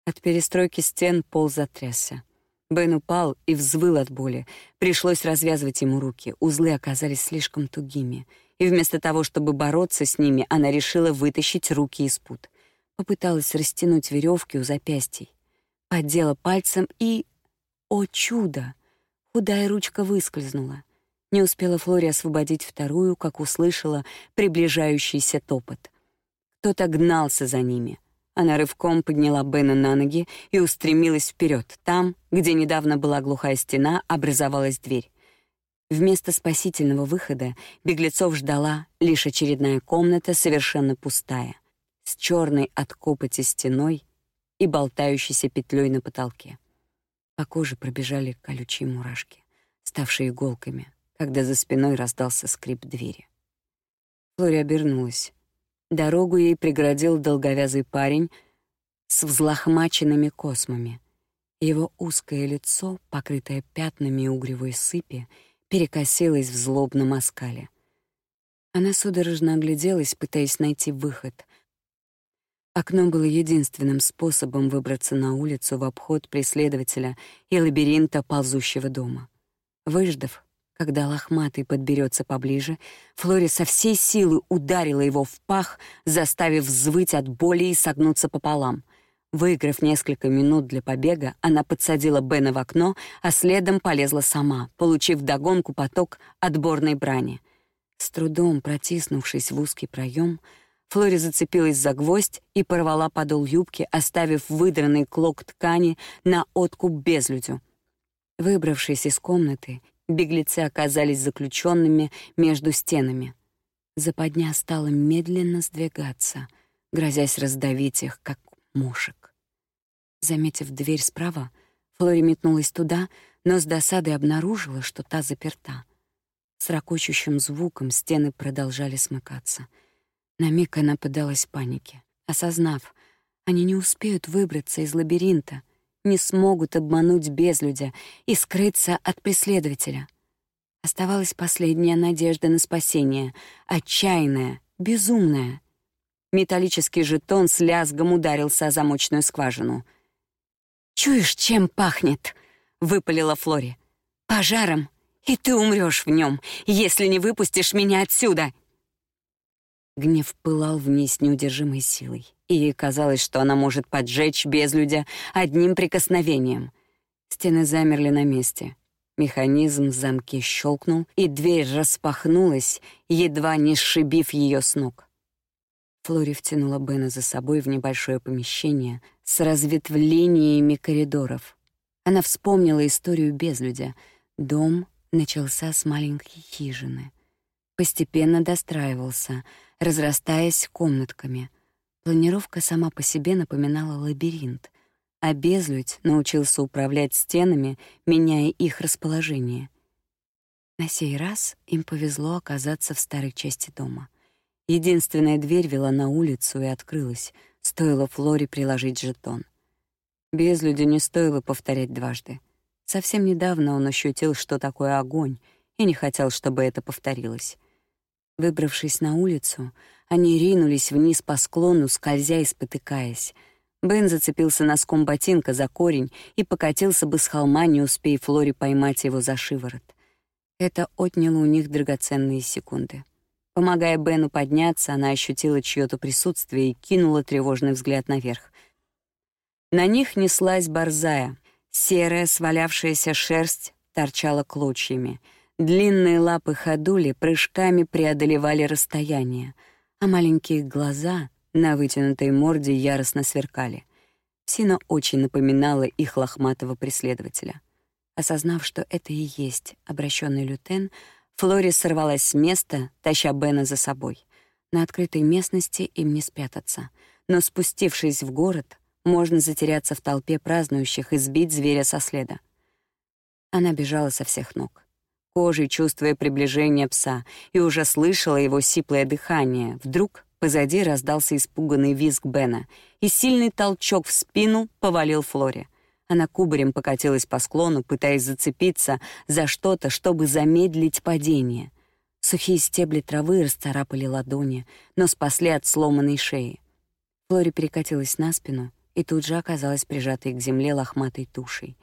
От перестройки стен пол затрясся. Бен упал и взвыл от боли. Пришлось развязывать ему руки. Узлы оказались слишком тугими. И вместо того, чтобы бороться с ними, она решила вытащить руки из пут. Попыталась растянуть веревки у запястий. поддела пальцем и... О чудо! Худая ручка выскользнула. Не успела Флори освободить вторую, как услышала приближающийся топот. Кто-то гнался за ними. Она рывком подняла Бена на ноги и устремилась вперед. Там, где недавно была глухая стена, образовалась дверь. Вместо спасительного выхода беглецов ждала лишь очередная комната, совершенно пустая, с черной от копоти стеной и болтающейся петлей на потолке. По коже пробежали колючие мурашки, ставшие иголками, когда за спиной раздался скрип двери. Флори обернулась. Дорогу ей преградил долговязый парень с взлохмаченными космами. Его узкое лицо, покрытое пятнами угревой сыпи, перекосилась в злобном оскале. Она судорожно огляделась, пытаясь найти выход. Окно было единственным способом выбраться на улицу в обход преследователя и лабиринта ползущего дома. Выждав, когда лохматый подберется поближе, Флори со всей силы ударила его в пах, заставив взвыть от боли и согнуться пополам — Выиграв несколько минут для побега, она подсадила Бена в окно, а следом полезла сама, получив догонку поток отборной брани. С трудом протиснувшись в узкий проем, Флори зацепилась за гвоздь и порвала подол юбки, оставив выдранный клок ткани на откуп безлюдю. Выбравшись из комнаты, беглецы оказались заключенными между стенами. Западня стала медленно сдвигаться, грозясь раздавить их, как мушек. Заметив дверь справа, Флори метнулась туда, но с досадой обнаружила, что та заперта. С ракочущим звуком стены продолжали смыкаться. На миг она подалась панике, осознав, они не успеют выбраться из лабиринта, не смогут обмануть безлюдя и скрыться от преследователя. Оставалась последняя надежда на спасение, отчаянная, безумная — Металлический жетон с лязгом ударился о замочную скважину. «Чуешь, чем пахнет?» — выпалила Флори. «Пожаром, и ты умрёшь в нём, если не выпустишь меня отсюда!» Гнев пылал в ней с неудержимой силой, и казалось, что она может поджечь безлюдя одним прикосновением. Стены замерли на месте. Механизм в замке щелкнул, и дверь распахнулась, едва не сшибив её с ног. Флори втянула Бена за собой в небольшое помещение с разветвлениями коридоров. Она вспомнила историю безлюдя. Дом начался с маленькой хижины. Постепенно достраивался, разрастаясь комнатками. Планировка сама по себе напоминала лабиринт, а безлюдь научился управлять стенами, меняя их расположение. На сей раз им повезло оказаться в старой части дома — Единственная дверь вела на улицу и открылась, стоило Флоре приложить жетон. Без люди не стоило повторять дважды. Совсем недавно он ощутил, что такое огонь, и не хотел, чтобы это повторилось. Выбравшись на улицу, они ринулись вниз по склону, скользя и спотыкаясь. Бен зацепился носком ботинка за корень и покатился бы с холма, не успея Флори поймать его за шиворот. Это отняло у них драгоценные секунды. Помогая Бену подняться, она ощутила чьё-то присутствие и кинула тревожный взгляд наверх. На них неслась борзая. Серая, свалявшаяся шерсть торчала клочьями. Длинные лапы ходули прыжками преодолевали расстояние, а маленькие глаза на вытянутой морде яростно сверкали. Сина очень напоминала их лохматого преследователя. Осознав, что это и есть обращенный лютен, Флори сорвалась с места, таща Бена за собой. На открытой местности им не спрятаться, но спустившись в город, можно затеряться в толпе празднующих и сбить зверя со следа. Она бежала со всех ног, кожей чувствуя приближение пса, и уже слышала его сиплое дыхание. Вдруг позади раздался испуганный визг Бена, и сильный толчок в спину повалил Флори. Она кубарем покатилась по склону, пытаясь зацепиться за что-то, чтобы замедлить падение. Сухие стебли травы расцарапали ладони, но спасли от сломанной шеи. Флори перекатилась на спину и тут же оказалась прижатой к земле лохматой тушей.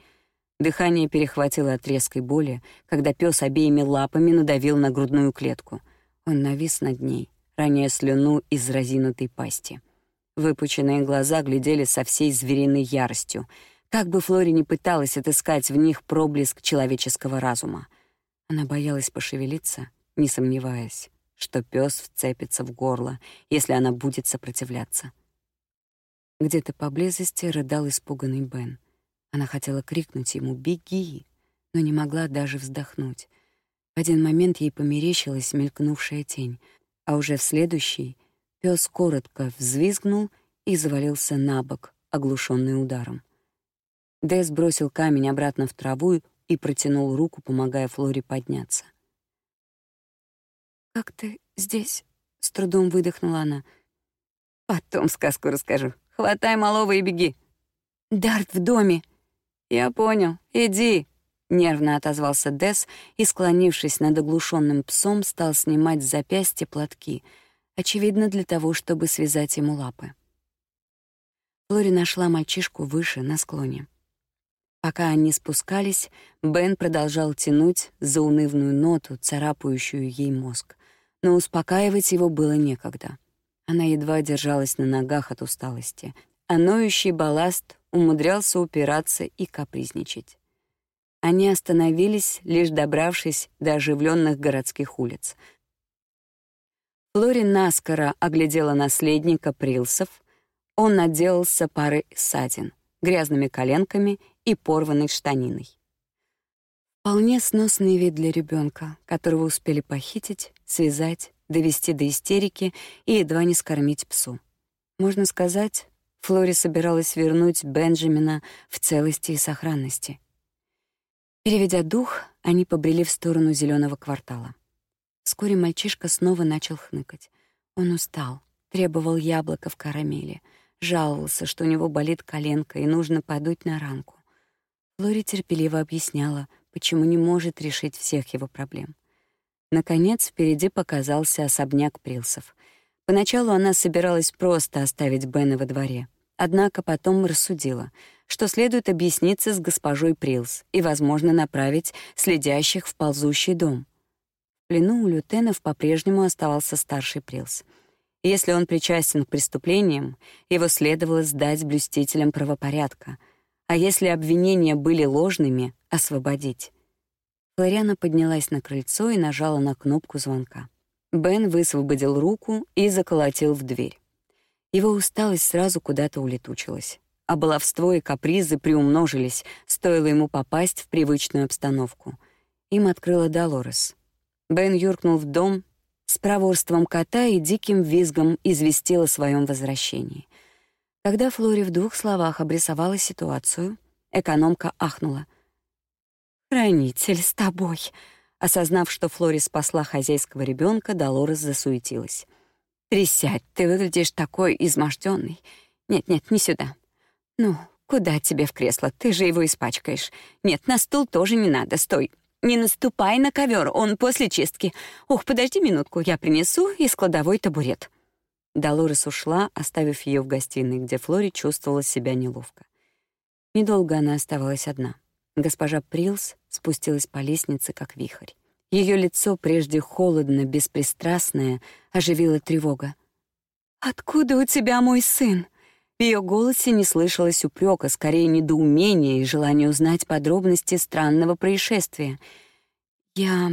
Дыхание перехватило от резкой боли, когда пес обеими лапами надавил на грудную клетку. Он навис над ней, роняя слюну из разинутой пасти. Выпученные глаза глядели со всей звериной яростью — Как бы Флори ни пыталась отыскать в них проблеск человеческого разума, она боялась пошевелиться, не сомневаясь, что пес вцепится в горло, если она будет сопротивляться. Где-то поблизости рыдал испуганный Бен. Она хотела крикнуть ему «Беги!», но не могла даже вздохнуть. В один момент ей померещилась мелькнувшая тень, а уже в следующий пес коротко взвизгнул и завалился на бок, оглушенный ударом. Дэс бросил камень обратно в траву и протянул руку, помогая Флоре подняться. «Как ты здесь?» — с трудом выдохнула она. «Потом сказку расскажу. Хватай малого и беги». «Дарт в доме». «Я понял. Иди». Нервно отозвался Дес и, склонившись над оглушенным псом, стал снимать с запястья платки, очевидно, для того, чтобы связать ему лапы. Флори нашла мальчишку выше, на склоне. Пока они спускались, Бен продолжал тянуть заунывную ноту, царапающую ей мозг. Но успокаивать его было некогда. Она едва держалась на ногах от усталости, а ноющий балласт умудрялся упираться и капризничать. Они остановились, лишь добравшись до оживленных городских улиц. Флори наскоро оглядела наследника Прилсов. Он отделался парой ссадин, грязными коленками и порванной штаниной. Вполне сносный вид для ребенка, которого успели похитить, связать, довести до истерики и едва не скормить псу. Можно сказать, Флори собиралась вернуть Бенджамина в целости и сохранности. Переведя дух, они побрели в сторону зеленого квартала. Вскоре мальчишка снова начал хныкать. Он устал, требовал яблока в карамели, жаловался, что у него болит коленка и нужно подуть на ранку. Лори терпеливо объясняла, почему не может решить всех его проблем. Наконец, впереди показался особняк Прилсов. Поначалу она собиралась просто оставить Бена во дворе, однако потом рассудила, что следует объясниться с госпожой Прилс и, возможно, направить следящих в ползущий дом. В плену у лютенов по-прежнему оставался старший Прилс. Если он причастен к преступлениям, его следовало сдать блюстителям правопорядка — а если обвинения были ложными, освободить. Флориана поднялась на крыльцо и нажала на кнопку звонка. Бен высвободил руку и заколотил в дверь. Его усталость сразу куда-то улетучилась, а баловство и капризы приумножились, стоило ему попасть в привычную обстановку. Им открыла Долорес. Бен юркнул в дом с проворством кота и диким визгом известил о своем возвращении. Когда Флори в двух словах обрисовала ситуацию, экономка ахнула. «Хранитель с тобой!» Осознав, что Флори спасла хозяйского ребенка, Долорес засуетилась. «Присядь, ты выглядишь такой изможденный. Нет-нет, не сюда. Ну, куда тебе в кресло? Ты же его испачкаешь. Нет, на стул тоже не надо, стой. Не наступай на ковер, он после чистки. Ох, подожди минутку, я принесу из кладовой табурет». Долорес ушла, оставив ее в гостиной, где Флори чувствовала себя неловко. Недолго она оставалась одна. Госпожа Прилс спустилась по лестнице, как вихрь. Ее лицо, прежде холодно, беспристрастное, оживила тревога. «Откуда у тебя мой сын?» В ее голосе не слышалось упрека, скорее недоумения и желания узнать подробности странного происшествия. «Я...»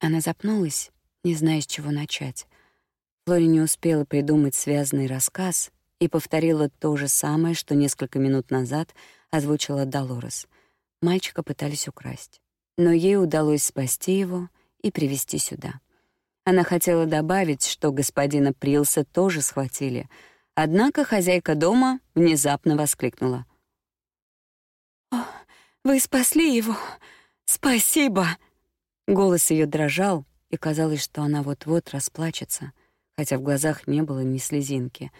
Она запнулась, не зная, с чего начать. Флори не успела придумать связанный рассказ и повторила то же самое, что несколько минут назад озвучила Долорес. Мальчика пытались украсть, но ей удалось спасти его и привести сюда. Она хотела добавить, что господина Прилса тоже схватили, однако хозяйка дома внезапно воскликнула. «О, вы спасли его! Спасибо!» Голос ее дрожал, и казалось, что она вот-вот расплачется — хотя в глазах не было ни слезинки.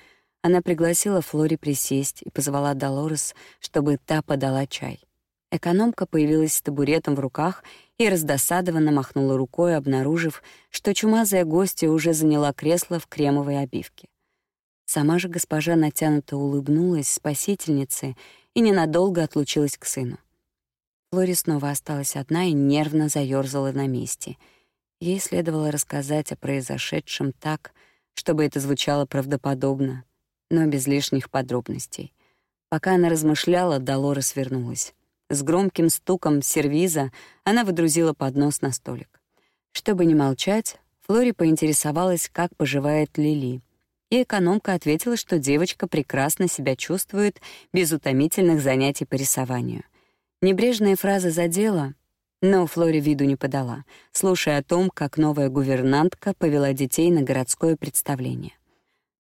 Она пригласила Флори присесть и позвала Долорес, чтобы та подала чай. Экономка появилась с табуретом в руках и раздосадованно махнула рукой, обнаружив, что чумазая гостья уже заняла кресло в кремовой обивке. Сама же госпожа натянуто улыбнулась спасительнице и ненадолго отлучилась к сыну. Флори снова осталась одна и нервно заёрзала на месте. Ей следовало рассказать о произошедшем так, чтобы это звучало правдоподобно, но без лишних подробностей. Пока она размышляла, Долорес вернулась. С громким стуком сервиза она выдрузила поднос на столик. Чтобы не молчать, Флори поинтересовалась, как поживает Лили. И экономка ответила, что девочка прекрасно себя чувствует без утомительных занятий по рисованию. Небрежная фраза задела, но Флори виду не подала, слушая о том, как новая гувернантка повела детей на городское представление.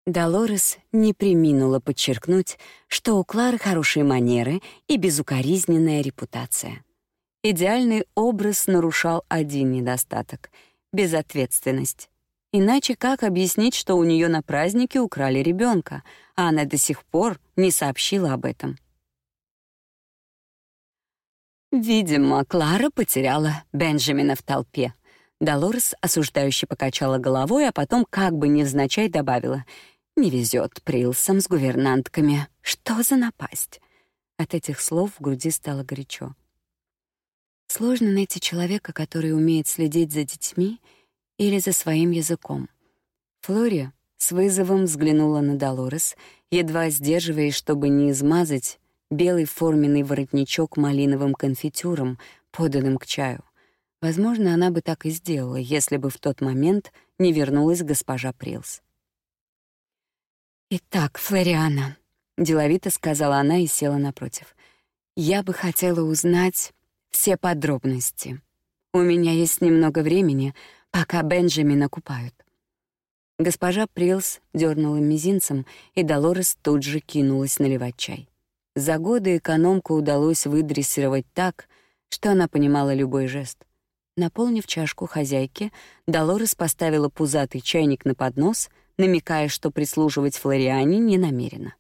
Долорес не приминула подчеркнуть, что у Клары хорошие манеры и безукоризненная репутация. Идеальный образ нарушал один недостаток — безответственность. Иначе как объяснить, что у нее на празднике украли ребенка, а она до сих пор не сообщила об этом? Видимо, Клара потеряла Бенджамина в толпе. Долорес осуждающе покачала головой, а потом, как бы невзначай, добавила — не везет Прилсам с гувернантками. Что за напасть? От этих слов в груди стало горячо. Сложно найти человека, который умеет следить за детьми или за своим языком. Флори с вызовом взглянула на Долорес, едва сдерживаясь, чтобы не измазать белый форменный воротничок малиновым конфитюром, поданным к чаю. Возможно, она бы так и сделала, если бы в тот момент не вернулась госпожа Прилс. «Итак, Флориана», — деловито сказала она и села напротив, «я бы хотела узнать все подробности. У меня есть немного времени, пока Бенджамина купают». Госпожа Прилс дернула мизинцем, и Долорес тут же кинулась наливать чай. За годы экономку удалось выдрессировать так, что она понимала любой жест. Наполнив чашку хозяйки, Долорес поставила пузатый чайник на поднос — намекая, что прислуживать Флориане не намерена.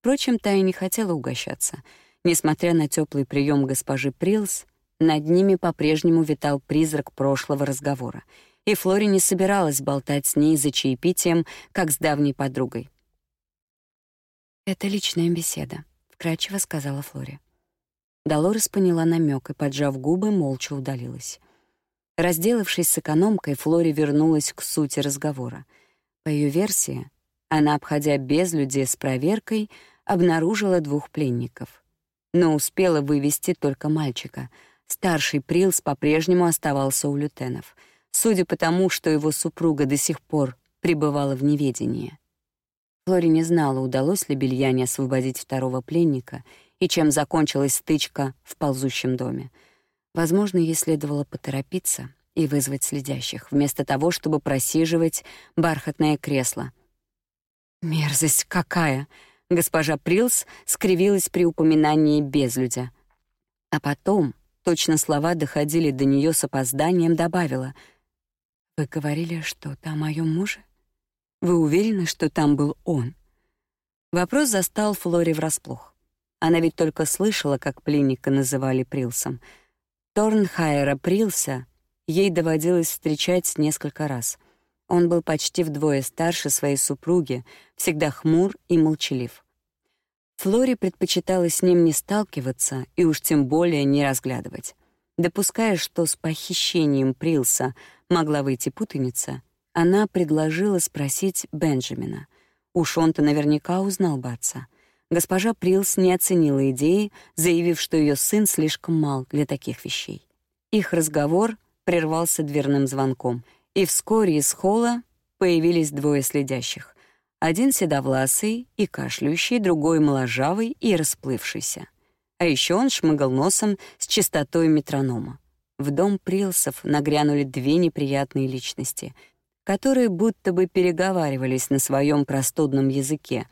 Впрочем, та и не хотела угощаться. Несмотря на теплый прием госпожи Прилс, над ними по-прежнему витал призрак прошлого разговора, и Флори не собиралась болтать с ней за чаепитием, как с давней подругой. «Это личная беседа», — вкратчиво сказала Флори. Долорес поняла намек и, поджав губы, молча удалилась. Разделавшись с экономкой, Флори вернулась к сути разговора — по ее версии, она, обходя без людей с проверкой, обнаружила двух пленников. Но успела вывести только мальчика. Старший Прилс по-прежнему оставался у лютенов, судя по тому, что его супруга до сих пор пребывала в неведении. Флори не знала, удалось ли Бельяне освободить второго пленника и чем закончилась стычка в ползущем доме. Возможно, ей следовало поторопиться — и вызвать следящих, вместо того, чтобы просиживать бархатное кресло. «Мерзость какая!» — госпожа Прилс скривилась при упоминании безлюдя. А потом, точно слова доходили до нее с опозданием, добавила. «Вы говорили, что там о моем муже? Вы уверены, что там был он?» Вопрос застал Флори врасплох. Она ведь только слышала, как пленника называли Прилсом. Торнхайера Прилса ей доводилось встречать несколько раз. Он был почти вдвое старше своей супруги, всегда хмур и молчалив. Флори предпочитала с ним не сталкиваться и уж тем более не разглядывать. Допуская, что с похищением Прилса могла выйти путаница, она предложила спросить Бенджамина. Уж он-то наверняка узнал бы отца. Госпожа Прилс не оценила идеи, заявив, что ее сын слишком мал для таких вещей. Их разговор прервался дверным звонком, и вскоре из холла появились двое следящих. Один седовласый и кашляющий, другой моложавый и расплывшийся. А еще он шмыгал носом с частотой метронома. В дом Прилсов нагрянули две неприятные личности, которые будто бы переговаривались на своем простудном языке.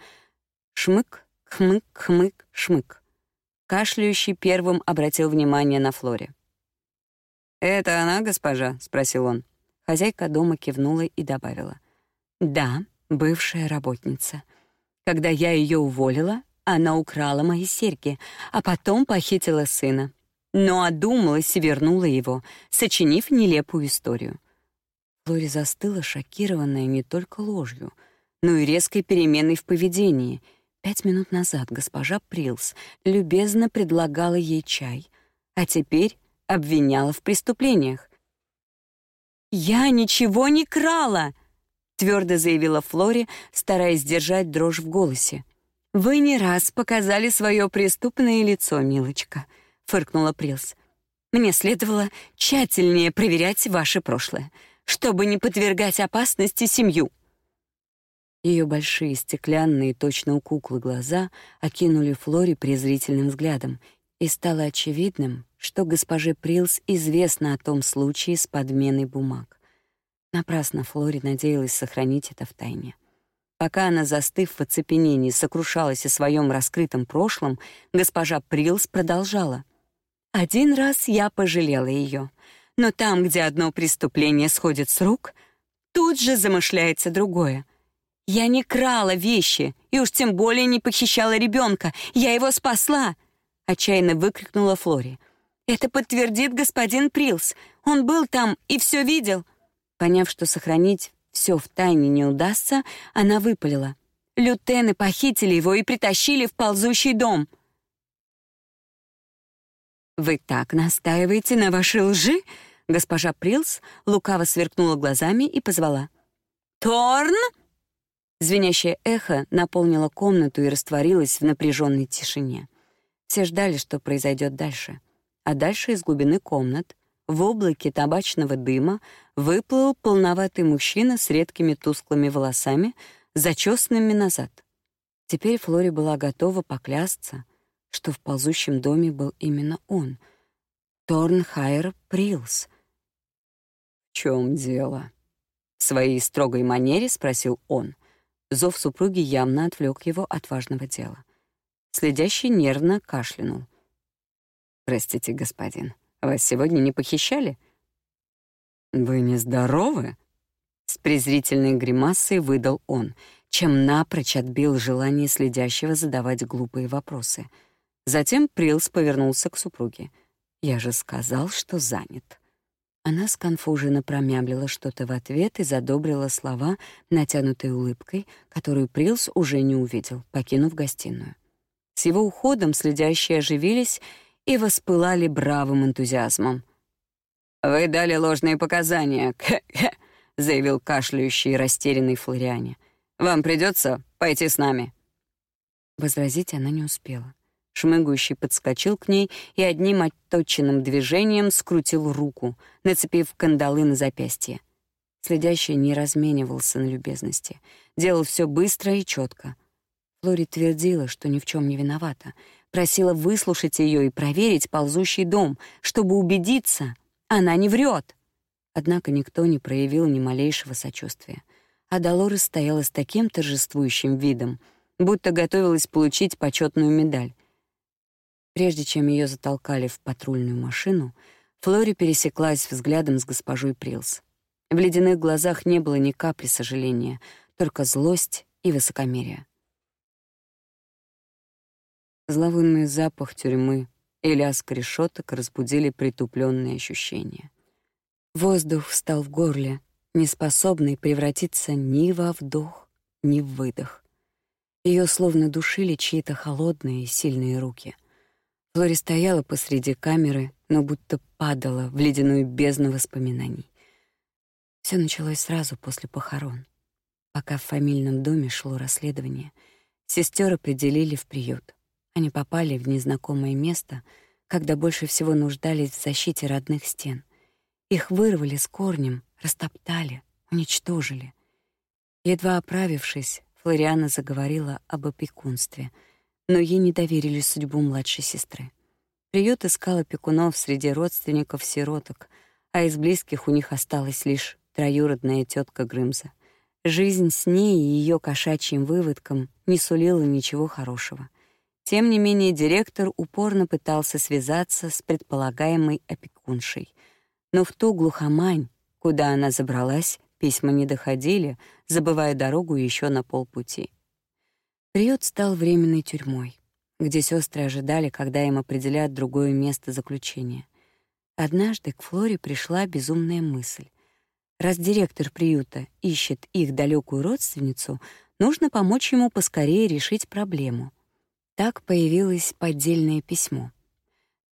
Шмык, хмык, хмык, шмык. Кашляющий первым обратил внимание на Флоре. «Это она, госпожа?» — спросил он. Хозяйка дома кивнула и добавила. «Да, бывшая работница. Когда я ее уволила, она украла мои серьги, а потом похитила сына. Но одумалась и вернула его, сочинив нелепую историю». Флори застыла, шокированная не только ложью, но и резкой переменой в поведении. Пять минут назад госпожа Прилс любезно предлагала ей чай, а теперь обвиняла в преступлениях. «Я ничего не крала!» — твердо заявила Флори, стараясь сдержать дрожь в голосе. Вы не раз показали свое преступное лицо, милочка, фыркнула Прилс. Мне следовало тщательнее проверять ваше прошлое, чтобы не подвергать опасности семью. Ее большие стеклянные, точно у куклы глаза окинули Флори презрительным взглядом, и стало очевидным, что госпоже Прилс известно о том случае с подменой бумаг. Напрасно Флори надеялась сохранить это в тайне. Пока она, застыв в оцепенении, сокрушалась о своем раскрытом прошлом, госпожа Прилс продолжала. «Один раз я пожалела ее, но там, где одно преступление сходит с рук, тут же замышляется другое. Я не крала вещи, и уж тем более не похищала ребенка. Я его спасла!» — отчаянно выкрикнула Флори. «Это подтвердит господин Прилс. Он был там и все видел». Поняв, что сохранить все в тайне не удастся, она выпалила. Лютены похитили его и притащили в ползущий дом. «Вы так настаиваете на вашей лжи?» Госпожа Прилс лукаво сверкнула глазами и позвала. «Торн!» Звенящее эхо наполнило комнату и растворилось в напряженной тишине. Все ждали, что произойдет дальше. А дальше из глубины комнат в облаке табачного дыма выплыл полноватый мужчина с редкими тусклыми волосами, зачесанными назад. Теперь Флори была готова поклясться, что в ползущем доме был именно он, Торнхайер Прилс. «В чем дело?» В своей строгой манере спросил он. Зов супруги явно отвлек его от важного дела. Следящий нервно кашлянул. «Простите, господин, вас сегодня не похищали? Вы не здоровы? С презрительной гримасой выдал он, чем напрочь отбил желание следящего задавать глупые вопросы. Затем Прилс повернулся к супруге. Я же сказал, что занят. Она сконфуженно промямлила что-то в ответ и задобрила слова натянутой улыбкой, которую Прилс уже не увидел, покинув гостиную. С его уходом следящие оживились и воспылали бравым энтузиазмом. «Вы дали ложные показания», — заявил кашляющий и растерянный Флориане. «Вам придется пойти с нами». Возразить она не успела. Шмыгающий подскочил к ней и одним отточенным движением скрутил руку, нацепив кандалы на запястье. Следящий не разменивался на любезности, делал все быстро и четко. Флори твердила, что ни в чем не виновата — просила выслушать ее и проверить ползущий дом, чтобы убедиться, она не врет. Однако никто не проявил ни малейшего сочувствия. А Долорес стояла с таким торжествующим видом, будто готовилась получить почетную медаль. Прежде чем ее затолкали в патрульную машину, Флори пересеклась взглядом с госпожой Прилс. В ледяных глазах не было ни капли сожаления, только злость и высокомерие. Зловонный запах тюрьмы и лязг решеток разбудили притупленные ощущения. Воздух встал в горле, неспособный превратиться ни во вдох, ни в выдох. Ее словно душили чьи-то холодные и сильные руки. Флори стояла посреди камеры, но будто падала в ледяную бездну воспоминаний. Все началось сразу после похорон. Пока в фамильном доме шло расследование, сестер определили в приют. Они попали в незнакомое место, когда больше всего нуждались в защите родных стен. Их вырвали с корнем, растоптали, уничтожили. Едва оправившись, Флориана заговорила об опекунстве, но ей не доверили судьбу младшей сестры. Приют искал опекунов среди родственников-сироток, а из близких у них осталась лишь троюродная тетка Грымза. Жизнь с ней и ее кошачьим выводком не сулила ничего хорошего. Тем не менее, директор упорно пытался связаться с предполагаемой опекуншей. Но в ту глухомань, куда она забралась, письма не доходили, забывая дорогу еще на полпути. Приют стал временной тюрьмой, где сестры ожидали, когда им определят другое место заключения. Однажды к Флоре пришла безумная мысль. Раз директор приюта ищет их далекую родственницу, нужно помочь ему поскорее решить проблему — так появилось поддельное письмо.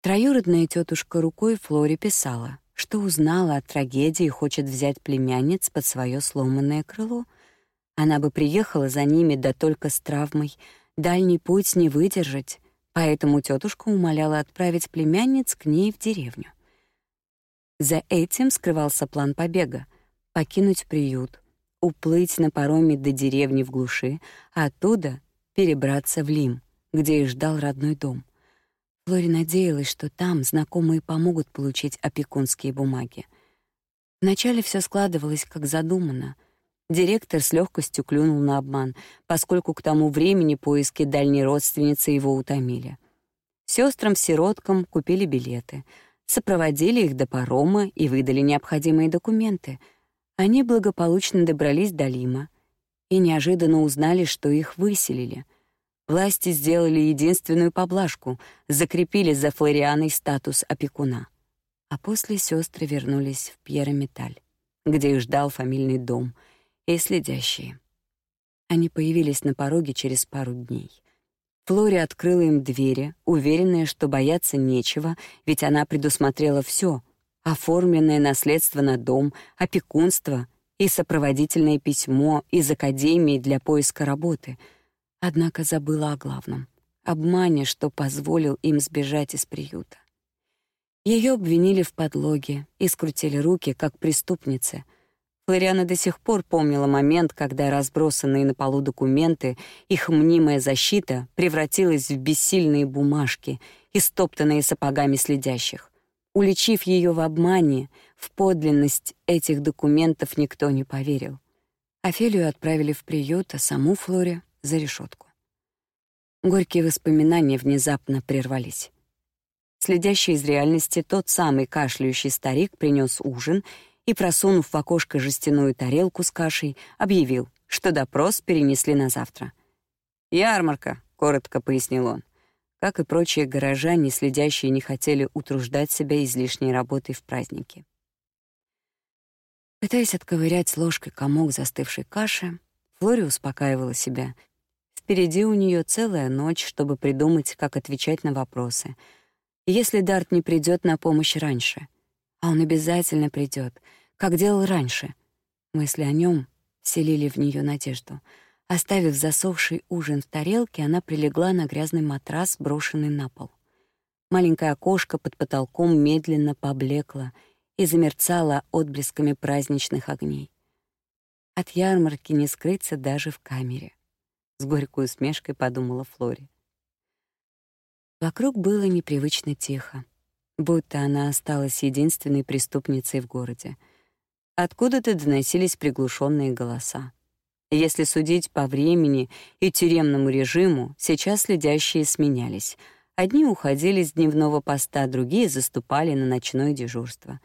Троюродная тетушка рукой Флоре писала, что узнала о трагедии и хочет взять племянниц под свое сломанное крыло. Она бы приехала за ними, да только с травмой, дальний путь не выдержать, поэтому тетушка умоляла отправить племянниц к ней в деревню. За этим скрывался план побега — покинуть приют, уплыть на пароме до деревни в глуши, а оттуда перебраться в Лим, где их ждал родной дом. Флори надеялась, что там знакомые помогут получить опекунские бумаги. Вначале все складывалось как задумано. Директор с легкостью клюнул на обман, поскольку к тому времени поиски дальней родственницы его утомили. Сестрам-сироткам купили билеты, сопроводили их до парома и выдали необходимые документы — они благополучно добрались до Лима и неожиданно узнали, что их выселили. Власти сделали единственную поблажку — закрепили за Флорианой статус опекуна. А после сестры вернулись в Пьерометаль, где их ждал фамильный дом и следящие. Они появились на пороге через пару дней. Флори открыла им двери, уверенная, что бояться нечего, ведь она предусмотрела все — оформленное наследство на дом, опекунство и сопроводительное письмо из академии для поиска работы. Однако забыла о главном — обмане, что позволил им сбежать из приюта. Ее обвинили в подлоге и скрутили руки, как преступницы. Флориана до сих пор помнила момент, когда разбросанные на полу документы, их мнимая защита превратилась в бессильные бумажки, истоптанные сапогами следящих. Уличив ее в обмане, в подлинность этих документов никто не поверил. Офелию отправили в приют, а саму Флоре — за решетку. Горькие воспоминания внезапно прервались. Следящий из реальности тот самый кашляющий старик принес ужин и, просунув в окошко жестяную тарелку с кашей, объявил, что допрос перенесли на завтра. «Ярмарка», — коротко пояснил он. Как и прочие горожане, следящие не хотели утруждать себя излишней работой в празднике. Пытаясь отковырять ложкой комок застывшей каши, Флори успокаивала себя. Впереди у нее целая ночь, чтобы придумать, как отвечать на вопросы. если Дарт не придет на помощь раньше, а он обязательно придет, как делал раньше, мысли о нем вселили в нее надежду — Оставив засохший ужин в тарелке, она прилегла на грязный матрас, брошенный на пол. Маленькое окошко под потолком медленно поблекло и замерцало отблесками праздничных огней. От ярмарки не скрыться даже в камере. С горькой усмешкой подумала Флори. Вокруг было непривычно тихо, будто она осталась единственной преступницей в городе. Откуда-то доносились приглушенные голоса. Если судить по времени и тюремному режиму, сейчас следящие сменялись. Одни уходили с дневного поста, другие заступали на ночное дежурство.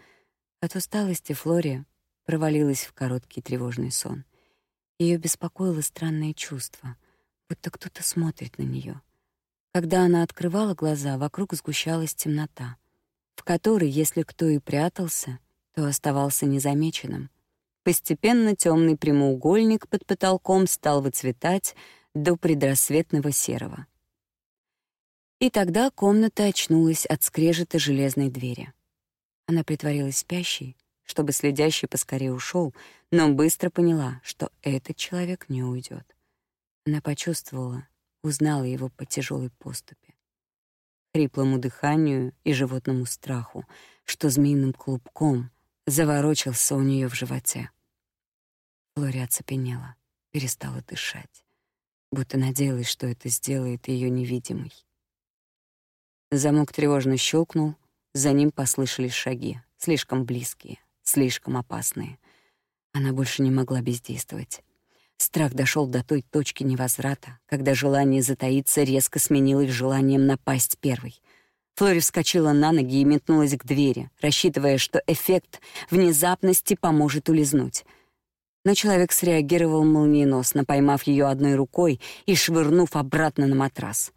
От усталости Флори провалилась в короткий тревожный сон. Ее беспокоило странное чувство, будто кто-то смотрит на нее. Когда она открывала глаза, вокруг сгущалась темнота, в которой, если кто и прятался, то оставался незамеченным — Постепенно темный прямоугольник под потолком стал выцветать до предрассветного серого. И тогда комната очнулась от скрежета железной двери. Она притворилась спящей, чтобы следящий поскорее ушел, но быстро поняла, что этот человек не уйдет. Она почувствовала, узнала его по тяжелой поступе, хриплому дыханию и животному страху, что змеиным клубком заворочился у нее в животе. Флори оцепенела, перестала дышать, будто надеялась, что это сделает ее невидимой. Замок тревожно щелкнул, за ним послышались шаги, слишком близкие, слишком опасные. Она больше не могла бездействовать. Страх дошел до той точки невозврата, когда желание затаиться резко сменилось желанием напасть первой. Флори вскочила на ноги и метнулась к двери, рассчитывая, что эффект внезапности поможет улизнуть. Но человек среагировал молниеносно, поймав ее одной рукой и швырнув обратно на матрас.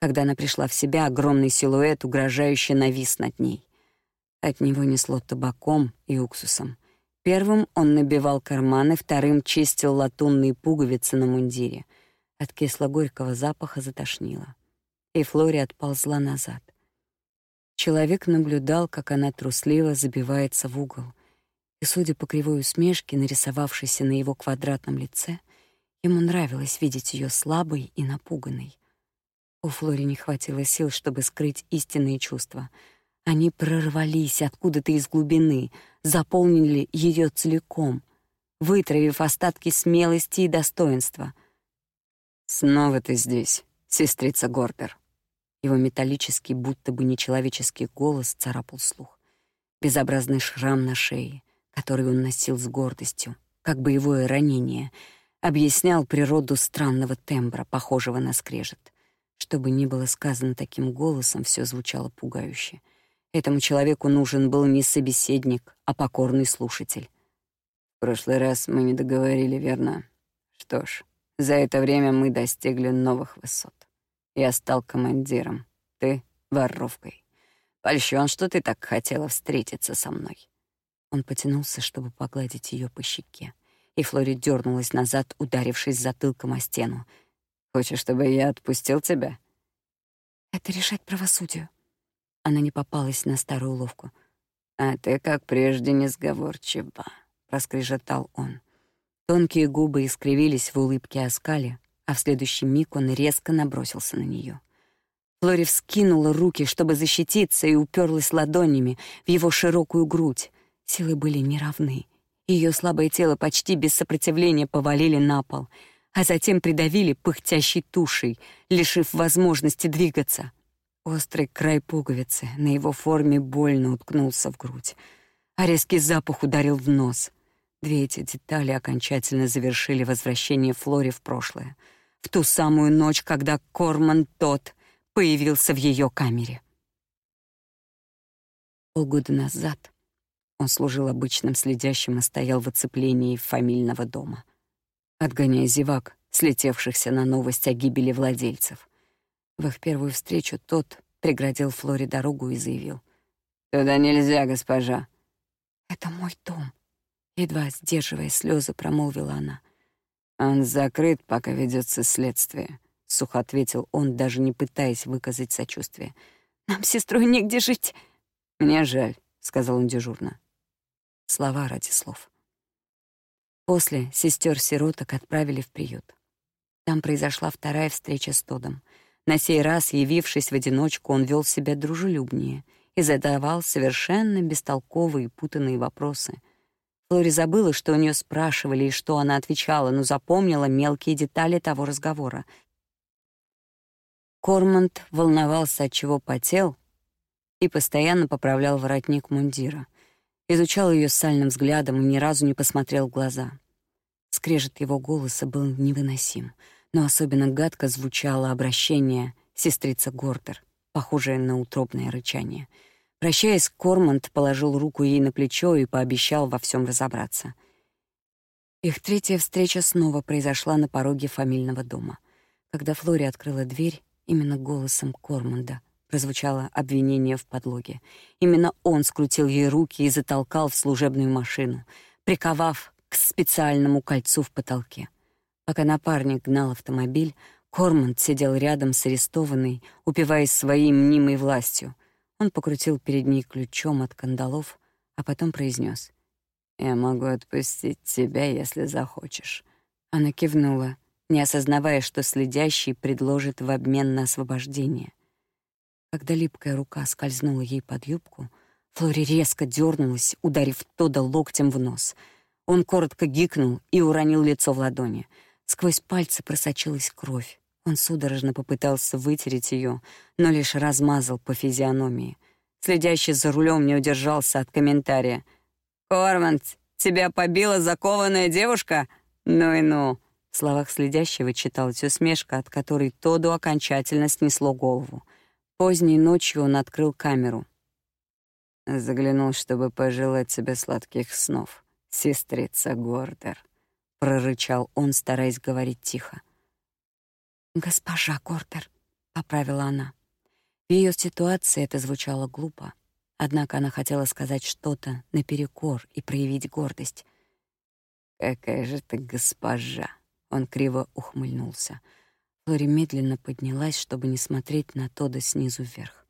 Когда она пришла в себя, огромный силуэт угрожающе навис над ней. От него несло табаком и уксусом. Первым он набивал карманы, вторым чистил латунные пуговицы на мундире. От кисло-горького запаха затошнило. И Флори отползла назад. Человек наблюдал, как она трусливо забивается в угол. И, судя по кривой усмешке, нарисовавшейся на его квадратном лице, Ему нравилось видеть ее слабой и напуганной. У Флори не хватило сил, чтобы скрыть истинные чувства. Они прорвались откуда-то из глубины, заполнили ее целиком, вытравив остатки смелости и достоинства. «Снова ты здесь, сестрица Гордер». Его металлический, будто бы нечеловеческий голос царапал слух. Безобразный шрам на шее, который он носил с гордостью, как боевое ранение, объяснял природу странного тембра, похожего на скрежет. Что бы ни было сказано таким голосом, все звучало пугающе. Этому человеку нужен был не собеседник, а покорный слушатель. В прошлый раз мы не договорили, верно? Что ж, за это время мы достигли новых высот. Я стал командиром, ты — воровкой. Польщен, что ты так хотела встретиться со мной. Он потянулся, чтобы погладить ее по щеке, и Флори дернулась назад, ударившись затылком о стену. Хочешь, чтобы я отпустил тебя? Это решать правосудию. Она не попалась на старую уловку. А ты, как прежде, несговорчива, проскрежетал он. Тонкие губы искривились в улыбке оскале, а в следующий миг он резко набросился на нее. Флори вскинула руки, чтобы защититься, и уперлась ладонями в его широкую грудь. Силы были неравны. Ее слабое тело почти без сопротивления повалили на пол — а затем придавили пыхтящей тушей, лишив возможности двигаться. Острый край пуговицы на его форме больно уткнулся в грудь, а резкий запах ударил в нос. Две эти детали окончательно завершили возвращение Флори в прошлое, в ту самую ночь, когда Корман тот появился в ее камере. Полгода назад он служил обычным следящим и стоял в оцеплении фамильного дома отгоняя зевак, слетевшихся на новость о гибели владельцев. В их первую встречу тот преградил Флоре дорогу и заявил. «Туда нельзя, госпожа». «Это мой дом», — едва сдерживая слезы, промолвила она. «Он закрыт, пока ведется следствие», — сухо ответил он, даже не пытаясь выказать сочувствие. «Нам с сестрой негде жить». «Мне жаль», — сказал он дежурно. Слова ради слов. После сестер-сироток отправили в приют. Там произошла вторая встреча с Тодом. На сей раз, явившись в одиночку, он вел себя дружелюбнее и задавал совершенно бестолковые и путанные вопросы. Флори забыла, что у нее спрашивали и что она отвечала, но запомнила мелкие детали того разговора. Корманд волновался, от чего потел, и постоянно поправлял воротник мундира — изучал ее сальным взглядом и ни разу не посмотрел в глаза. Скрежет его голоса был невыносим, но особенно гадко звучало обращение сестрица Гордер, похожее на утробное рычание. Прощаясь, Корманд положил руку ей на плечо и пообещал во всем разобраться. Их третья встреча снова произошла на пороге фамильного дома. Когда Флори открыла дверь, именно голосом Корманда — прозвучало обвинение в подлоге. Именно он скрутил ей руки и затолкал в служебную машину, приковав к специальному кольцу в потолке. Пока напарник гнал автомобиль, Корманд сидел рядом с арестованной, упиваясь своей мнимой властью. Он покрутил перед ней ключом от кандалов, а потом произнес: «Я могу отпустить тебя, если захочешь». Она кивнула, не осознавая, что следящий предложит в обмен на освобождение. Когда липкая рука скользнула ей под юбку, Флори резко дернулась, ударив Тода локтем в нос. Он коротко гикнул и уронил лицо в ладони. Сквозь пальцы просочилась кровь. Он судорожно попытался вытереть ее, но лишь размазал по физиономии. Следящий за рулем не удержался от комментария. «Корманд, тебя побила закованная девушка? Ну и ну!» В словах следящего читалась усмешка, от которой Тоду окончательно снесло голову. Поздней ночью он открыл камеру. Заглянул, чтобы пожелать тебе сладких снов, сестрица Гордер, прорычал он, стараясь говорить тихо. Госпожа Гордер, поправила она. В ее ситуации это звучало глупо, однако она хотела сказать что-то наперекор и проявить гордость. Какая же ты госпожа, он криво ухмыльнулся. Флори медленно поднялась, чтобы не смотреть на Тода снизу вверх.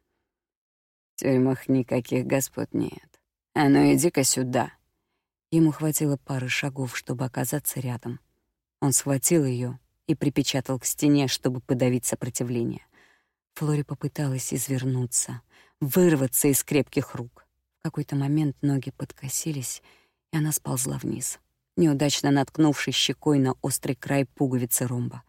В тюрьмах никаких господ нет. А ну иди-ка сюда. Ему хватило пары шагов, чтобы оказаться рядом. Он схватил ее и припечатал к стене, чтобы подавить сопротивление. Флори попыталась извернуться, вырваться из крепких рук. В какой-то момент ноги подкосились, и она сползла вниз, неудачно наткнувшись щекой на острый край пуговицы ромба.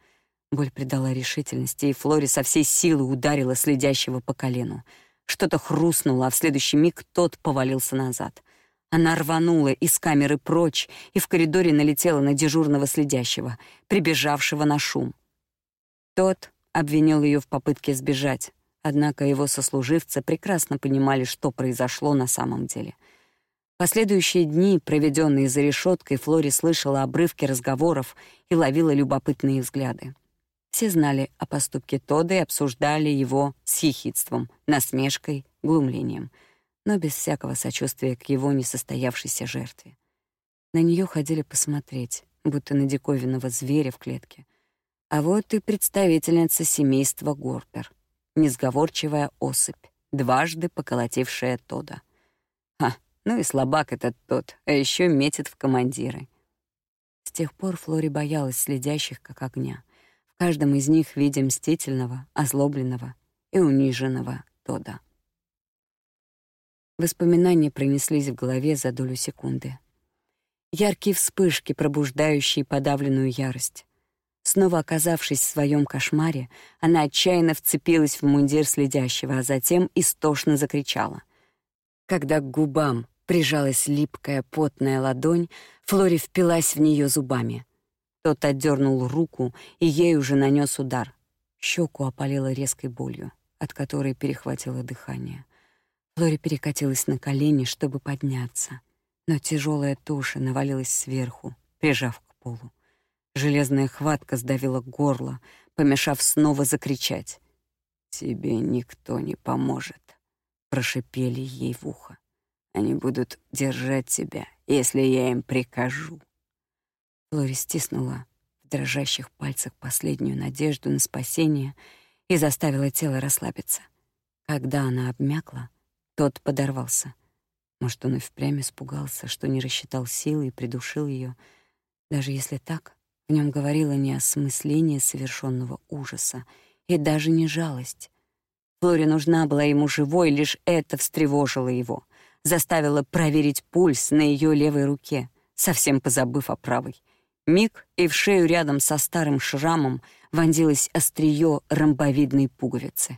Боль придала решительности, и Флори со всей силы ударила следящего по колену. Что-то хрустнуло, а в следующий миг тот повалился назад. Она рванула из камеры прочь и в коридоре налетела на дежурного следящего, прибежавшего на шум. Тот обвинил ее в попытке сбежать, однако его сослуживцы прекрасно понимали, что произошло на самом деле. Последующие дни, проведенные за решеткой, Флори слышала обрывки разговоров и ловила любопытные взгляды. Все знали о поступке Тода и обсуждали его с хихидством, насмешкой, глумлением, но без всякого сочувствия к его несостоявшейся жертве. На нее ходили посмотреть, будто на диковинного зверя в клетке. А вот и представительница семейства Горпер, несговорчивая особь, дважды поколотившая Тода. Ха, ну и слабак этот тот, а еще метит в командиры. С тех пор Флори боялась следящих как огня — каждом из них видя мстительного, озлобленного и униженного Тода. Воспоминания пронеслись в голове за долю секунды. Яркие вспышки, пробуждающие подавленную ярость. Снова оказавшись в своем кошмаре, она отчаянно вцепилась в мундир следящего, а затем истошно закричала. Когда к губам прижалась липкая потная ладонь, Флори впилась в нее зубами. Тот отдернул руку и ей уже нанес удар. Щеку опалило резкой болью, от которой перехватило дыхание. Флори перекатилась на колени, чтобы подняться, но тяжелая туша навалилась сверху, прижав к полу. Железная хватка сдавила горло, помешав снова закричать. «Тебе никто не поможет», — прошипели ей в ухо. «Они будут держать тебя, если я им прикажу». Лори стиснула в дрожащих пальцах последнюю надежду на спасение и заставила тело расслабиться. Когда она обмякла, тот подорвался. Может, он и впрямь испугался, что не рассчитал силы и придушил ее. Даже если так, в нем говорило не осмысление совершенного ужаса и даже не жалость. Флоре нужна была ему живой, лишь это встревожило его, заставило проверить пульс на ее левой руке, совсем позабыв о правой. Миг, и в шею рядом со старым шрамом вонзилось острие ромбовидной пуговицы.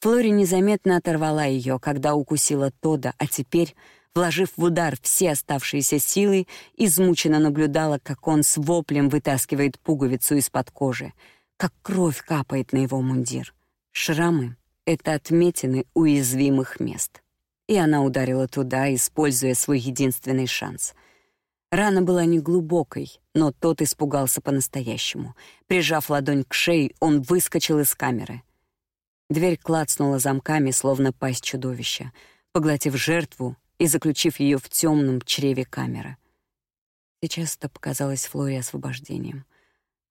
Флори незаметно оторвала ее, когда укусила Тода, а теперь, вложив в удар все оставшиеся силы, измученно наблюдала, как он с воплем вытаскивает пуговицу из-под кожи, как кровь капает на его мундир. Шрамы — это отметины уязвимых мест. И она ударила туда, используя свой единственный шанс — Рана была неглубокой, но тот испугался по-настоящему. Прижав ладонь к шее, он выскочил из камеры. Дверь клацнула замками, словно пасть чудовища, поглотив жертву и заключив ее в темном чреве камеры. Сейчас это показалось Флоре освобождением.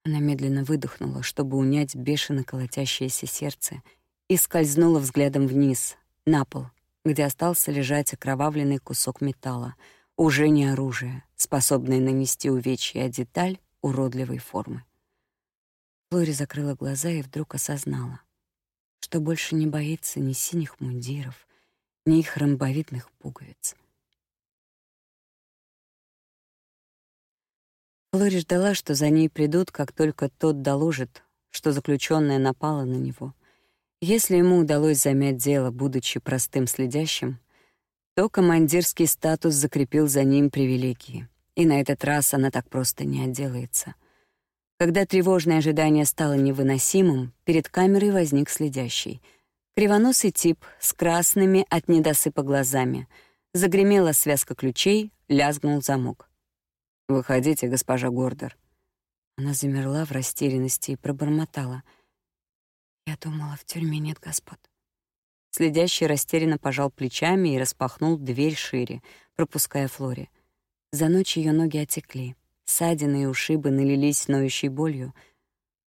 Она медленно выдохнула, чтобы унять бешено колотящееся сердце, и скользнула взглядом вниз, на пол, где остался лежать окровавленный кусок металла — уже не оружие, способное нанести увечья, а деталь уродливой формы. Флори закрыла глаза и вдруг осознала, что больше не боится ни синих мундиров, ни их ромбовидных пуговиц. Флори ждала, что за ней придут, как только тот доложит, что заключенная напала на него. Если ему удалось замять дело, будучи простым следящим, то командирский статус закрепил за ним привилегии. И на этот раз она так просто не отделается. Когда тревожное ожидание стало невыносимым, перед камерой возник следящий. Кривоносый тип с красными от недосыпа глазами. Загремела связка ключей, лязгнул замок. «Выходите, госпожа Гордер». Она замерла в растерянности и пробормотала. «Я думала, в тюрьме нет господ». Следящий растерянно пожал плечами и распахнул дверь шире, пропуская Флори. За ночь ее ноги отекли, ссадины и ушибы налились ноющей болью.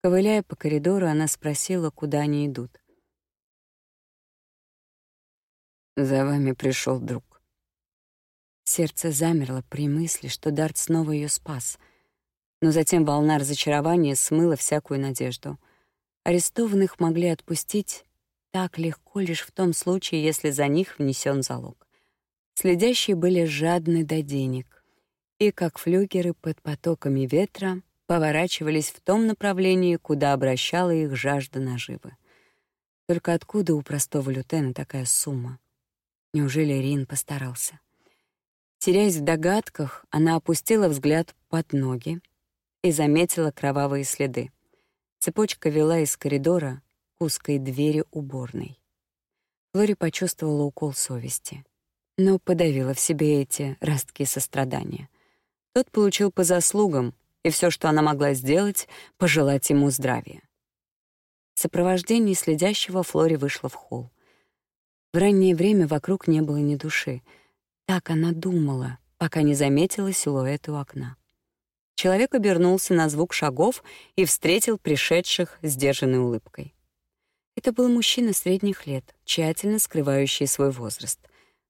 Ковыляя по коридору, она спросила, куда они идут. «За вами пришел друг». Сердце замерло при мысли, что Дарт снова ее спас. Но затем волна разочарования смыла всякую надежду. Арестованных могли отпустить так легко лишь в том случае, если за них внесен залог. Следящие были жадны до денег, и, как флюгеры под потоками ветра, поворачивались в том направлении, куда обращала их жажда наживы. Только откуда у простого лютена такая сумма? Неужели Рин постарался? Теряясь в догадках, она опустила взгляд под ноги и заметила кровавые следы. Цепочка вела из коридора к узкой двери уборной. Флори почувствовала укол совести, но подавила в себе эти ростки сострадания. Тот получил по заслугам, и все, что она могла сделать, — пожелать ему здравия. В сопровождении следящего Флори вышла в холл. В раннее время вокруг не было ни души. Так она думала, пока не заметила силуэт у окна. Человек обернулся на звук шагов и встретил пришедших сдержанной улыбкой. Это был мужчина средних лет, тщательно скрывающий свой возраст.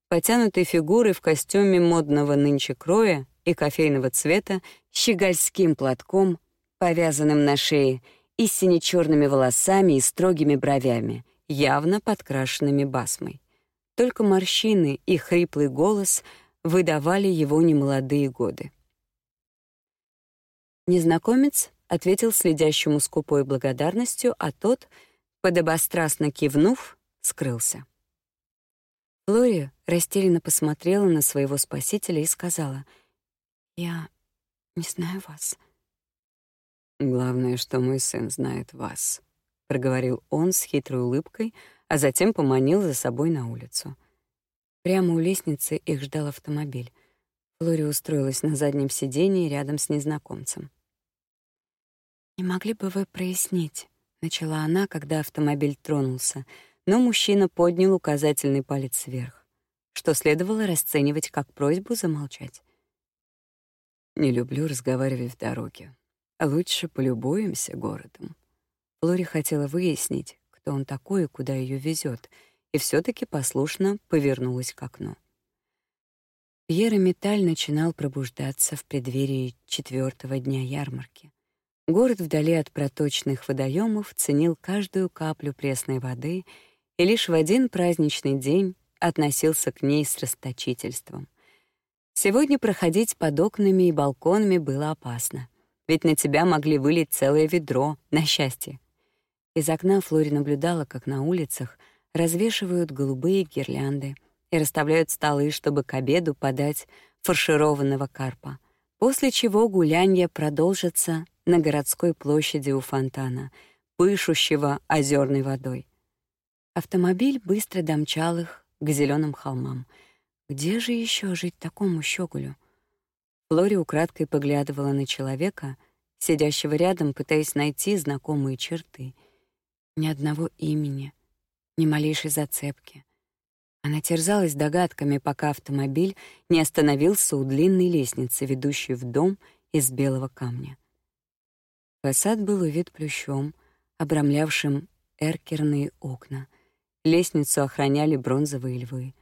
Потянутой фигурой в костюме модного нынче кроя и кофейного цвета, щегольским платком, повязанным на шее, и сине-черными волосами и строгими бровями, явно подкрашенными басмой. Только морщины и хриплый голос выдавали его немолодые годы. Незнакомец ответил следящему скупой благодарностью, а тот, подобострастно кивнув, скрылся. Флори растерянно посмотрела на своего спасителя и сказала, «Я не знаю вас». «Главное, что мой сын знает вас», — проговорил он с хитрой улыбкой, а затем поманил за собой на улицу. Прямо у лестницы их ждал автомобиль. Флори устроилась на заднем сидении рядом с незнакомцем. «Не могли бы вы прояснить?» — начала она, когда автомобиль тронулся, но мужчина поднял указательный палец вверх, что следовало расценивать как просьбу замолчать. «Не люблю разговаривать в дороге. Лучше полюбуемся городом». Лори хотела выяснить, кто он такой и куда ее везет, и все таки послушно повернулась к окну. Пьер Металь начинал пробуждаться в преддверии четвертого дня ярмарки. Город вдали от проточных водоемов ценил каждую каплю пресной воды и лишь в один праздничный день относился к ней с расточительством. Сегодня проходить под окнами и балконами было опасно, ведь на тебя могли вылить целое ведро, на счастье. Из окна Флори наблюдала, как на улицах развешивают голубые гирлянды и расставляют столы, чтобы к обеду подать фаршированного карпа, после чего гулянье продолжится на городской площади у фонтана, пышущего озерной водой. Автомобиль быстро домчал их к зеленым холмам. Где же еще жить такому щеголю? Флори украдкой поглядывала на человека, сидящего рядом, пытаясь найти знакомые черты. Ни одного имени, ни малейшей зацепки. Она терзалась догадками, пока автомобиль не остановился у длинной лестницы, ведущей в дом из белого камня. Фасад был увит плющом, обрамлявшим эркерные окна. Лестницу охраняли бронзовые львы,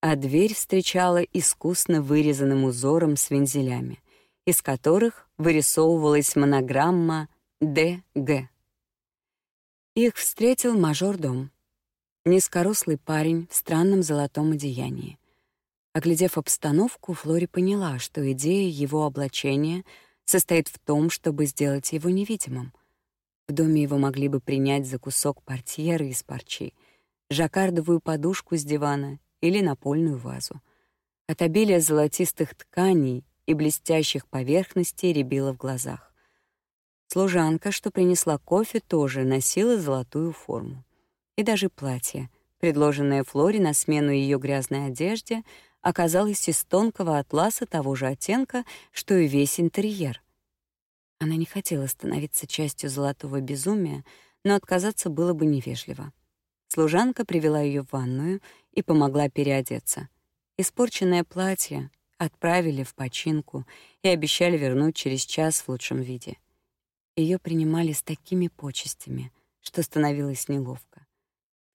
а дверь встречала искусно вырезанным узором с вензелями, из которых вырисовывалась монограмма «ДГ». Их встретил мажор-дом, низкорослый парень в странном золотом одеянии. Оглядев обстановку, Флори поняла, что идея его облачения — состоит в том, чтобы сделать его невидимым. В доме его могли бы принять за кусок портьеры из парчи, жаккардовую подушку с дивана или напольную вазу. От обилия золотистых тканей и блестящих поверхностей рябило в глазах. Служанка, что принесла кофе, тоже носила золотую форму. И даже платье, предложенное Флоре на смену ее грязной одежде, оказалась из тонкого атласа того же оттенка, что и весь интерьер. Она не хотела становиться частью золотого безумия, но отказаться было бы невежливо. Служанка привела ее в ванную и помогла переодеться. Испорченное платье отправили в починку и обещали вернуть через час в лучшем виде. Ее принимали с такими почестями, что становилось неловко.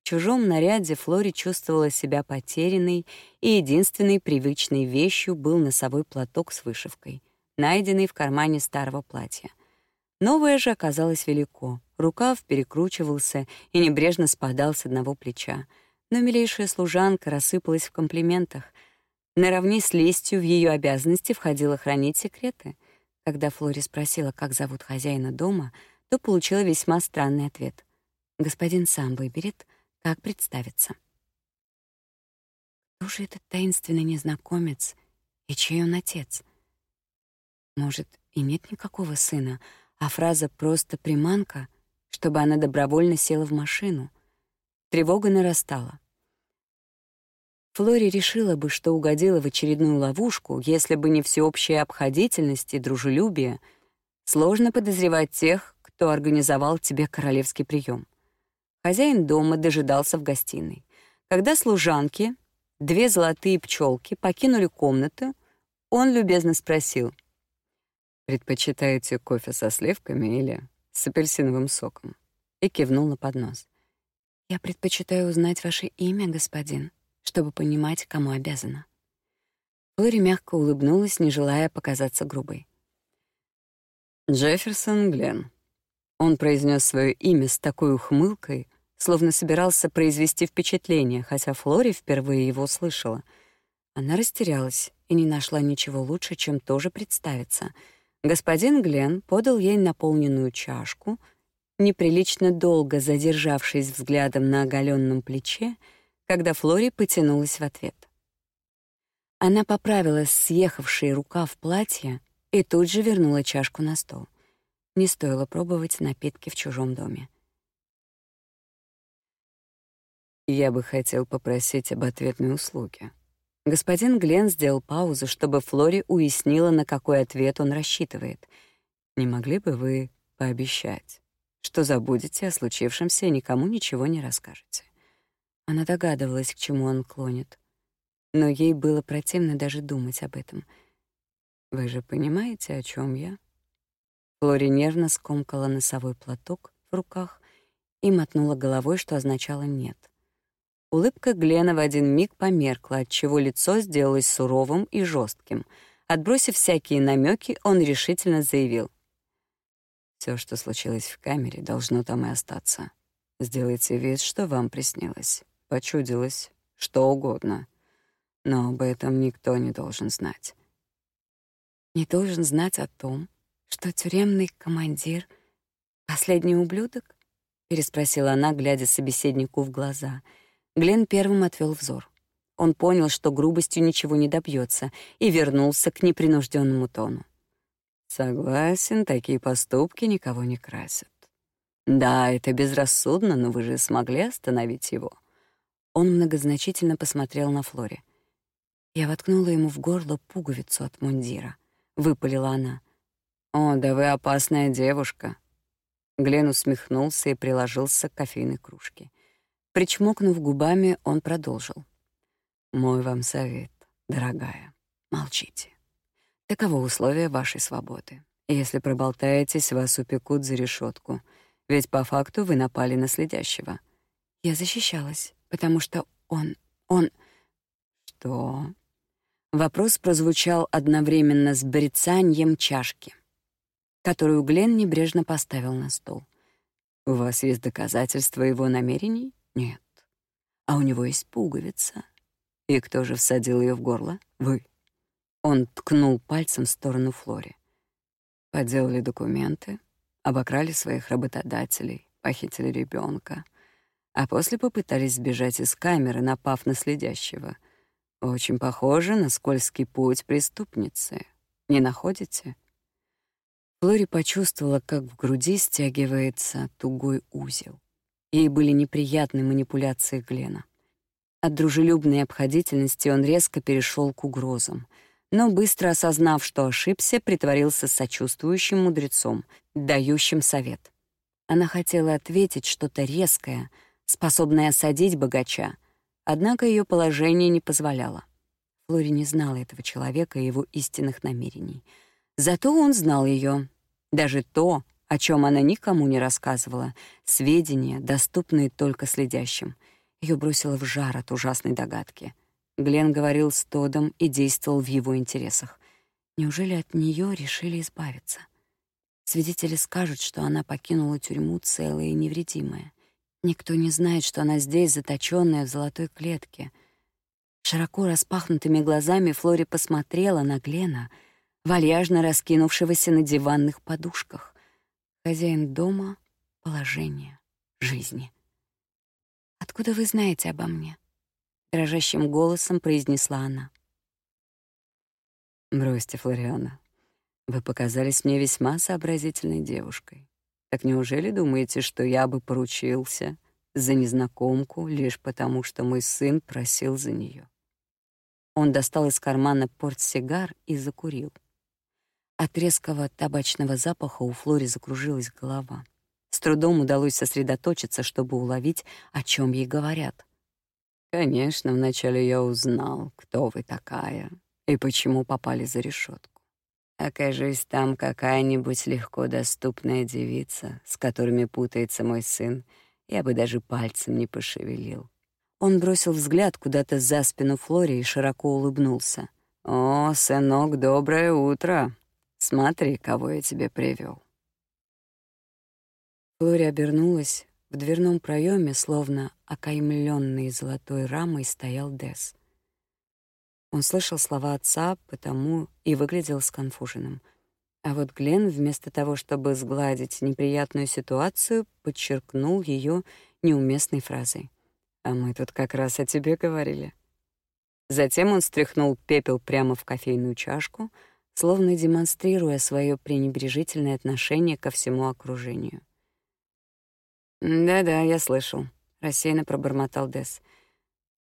В чужом наряде Флори чувствовала себя потерянной, и единственной привычной вещью был носовой платок с вышивкой. найденный в кармане старого платья. Новое же оказалось велико. Рукав перекручивался и небрежно спадал с одного плеча. Но милейшая служанка рассыпалась в комплиментах. Наравне с лестью в ее обязанности входило хранить секреты. Когда Флори спросила, как зовут хозяина дома, то получила весьма странный ответ. Господин сам выберет, как представиться. Кто же этот таинственный незнакомец и чей он отец? Может, и нет никакого сына, а фраза просто приманка, чтобы она добровольно села в машину. Тревога нарастала. Флори решила бы, что угодила в очередную ловушку, если бы не всеобщая обходительность и дружелюбие. Сложно подозревать тех, кто организовал тебе королевский прием. Хозяин дома дожидался в гостиной. Когда служанки, две золотые пчелки, покинули комнату, он любезно спросил: "Предпочитаете кофе со сливками или с апельсиновым соком?" и кивнул на поднос. "Я предпочитаю узнать ваше имя, господин", чтобы понимать, кому обязана. Флори мягко улыбнулась, не желая показаться грубой. «Джефферсон Гленн». Он произнес свое имя с такой ухмылкой, словно собирался произвести впечатление, хотя Флори впервые его слышала. Она растерялась и не нашла ничего лучше, чем тоже представиться. Господин Гленн подал ей наполненную чашку, неприлично долго задержавшись взглядом на оголенном плече, когда Флори потянулась в ответ. Она поправила съехавший рукав платья и тут же вернула чашку на стол. Не стоило пробовать напитки в чужом доме. Я бы хотел попросить об ответной услуге. Господин Глен сделал паузу, чтобы Флори уяснила, на какой ответ он рассчитывает. Не могли бы вы пообещать, что забудете о случившемся и никому ничего не расскажете? Она догадывалась, к чему он клонит, но ей было противно даже думать об этом. Вы же понимаете, о чем я? Флори нервно скомкала носовой платок в руках и мотнула головой, что означало нет. Улыбка Глена в один миг померкла, отчего лицо сделалось суровым и жестким. Отбросив всякие намеки, он решительно заявил: «Все, что случилось в камере, должно там и остаться. Сделайте вид, что вам приснилось почудилось, что угодно. Но об этом никто не должен знать. Не должен знать о том, что тюремный командир — последний ублюдок? Переспросила она, глядя собеседнику в глаза. Глен первым отвел взор. Он понял, что грубостью ничего не добьется, и вернулся к непринужденному тону. Согласен, такие поступки никого не красят. Да, это безрассудно, но вы же смогли остановить его. Он многозначительно посмотрел на Флори. Я воткнула ему в горло пуговицу от мундира. Выпалила она. «О, да вы опасная девушка». Глен усмехнулся и приложился к кофейной кружке. Причмокнув губами, он продолжил. «Мой вам совет, дорогая, молчите. Таково условие вашей свободы. Если проболтаетесь, вас упекут за решетку, ведь по факту вы напали на следящего». Я защищалась потому что он... он... Что? Вопрос прозвучал одновременно с брецаньем чашки, которую Глен небрежно поставил на стол. «У вас есть доказательства его намерений?» «Нет». «А у него есть пуговица». «И кто же всадил ее в горло?» «Вы». Он ткнул пальцем в сторону Флори. Подделали документы, обокрали своих работодателей, похитили ребенка а после попытались сбежать из камеры, напав на следящего. Очень похоже на скользкий путь преступницы. Не находите? Флори почувствовала, как в груди стягивается тугой узел. Ей были неприятны манипуляции Глена. От дружелюбной обходительности он резко перешел к угрозам, но быстро осознав, что ошибся, притворился сочувствующим мудрецом, дающим совет. Она хотела ответить что-то резкое — способная осадить богача, однако ее положение не позволяло. Флори не знала этого человека и его истинных намерений. Зато он знал ее. Даже то, о чем она никому не рассказывала, сведения, доступные только следящим. Ее бросило в жар от ужасной догадки. Глен говорил с Тодом и действовал в его интересах. Неужели от нее решили избавиться? Свидетели скажут, что она покинула тюрьму целая и невредимая. Никто не знает, что она здесь, заточенная в золотой клетке. Широко распахнутыми глазами Флори посмотрела на Глена, вальяжно раскинувшегося на диванных подушках. Хозяин дома, положение, жизни. «Откуда вы знаете обо мне?» — дрожащим голосом произнесла она. «Бросьте, Флориана, вы показались мне весьма сообразительной девушкой. Так неужели думаете, что я бы поручился за незнакомку лишь потому, что мой сын просил за нее? Он достал из кармана портсигар и закурил. От резкого табачного запаха у Флори закружилась голова. С трудом удалось сосредоточиться, чтобы уловить, о чем ей говорят. Конечно, вначале я узнал, кто вы такая и почему попали за решетку. Окажись там какая-нибудь легко доступная девица, с которыми путается мой сын, я бы даже пальцем не пошевелил. Он бросил взгляд куда-то за спину Флори и широко улыбнулся. «О, сынок, доброе утро! Смотри, кого я тебе привел. Флори обернулась. В дверном проеме, словно окаймленный золотой рамой, стоял Дес. Он слышал слова отца, потому и выглядел сконфуженным. А вот Глен, вместо того, чтобы сгладить неприятную ситуацию, подчеркнул ее неуместной фразой. «А мы тут как раз о тебе говорили». Затем он стряхнул пепел прямо в кофейную чашку, словно демонстрируя свое пренебрежительное отношение ко всему окружению. «Да-да, я слышал», — рассеянно пробормотал Дес.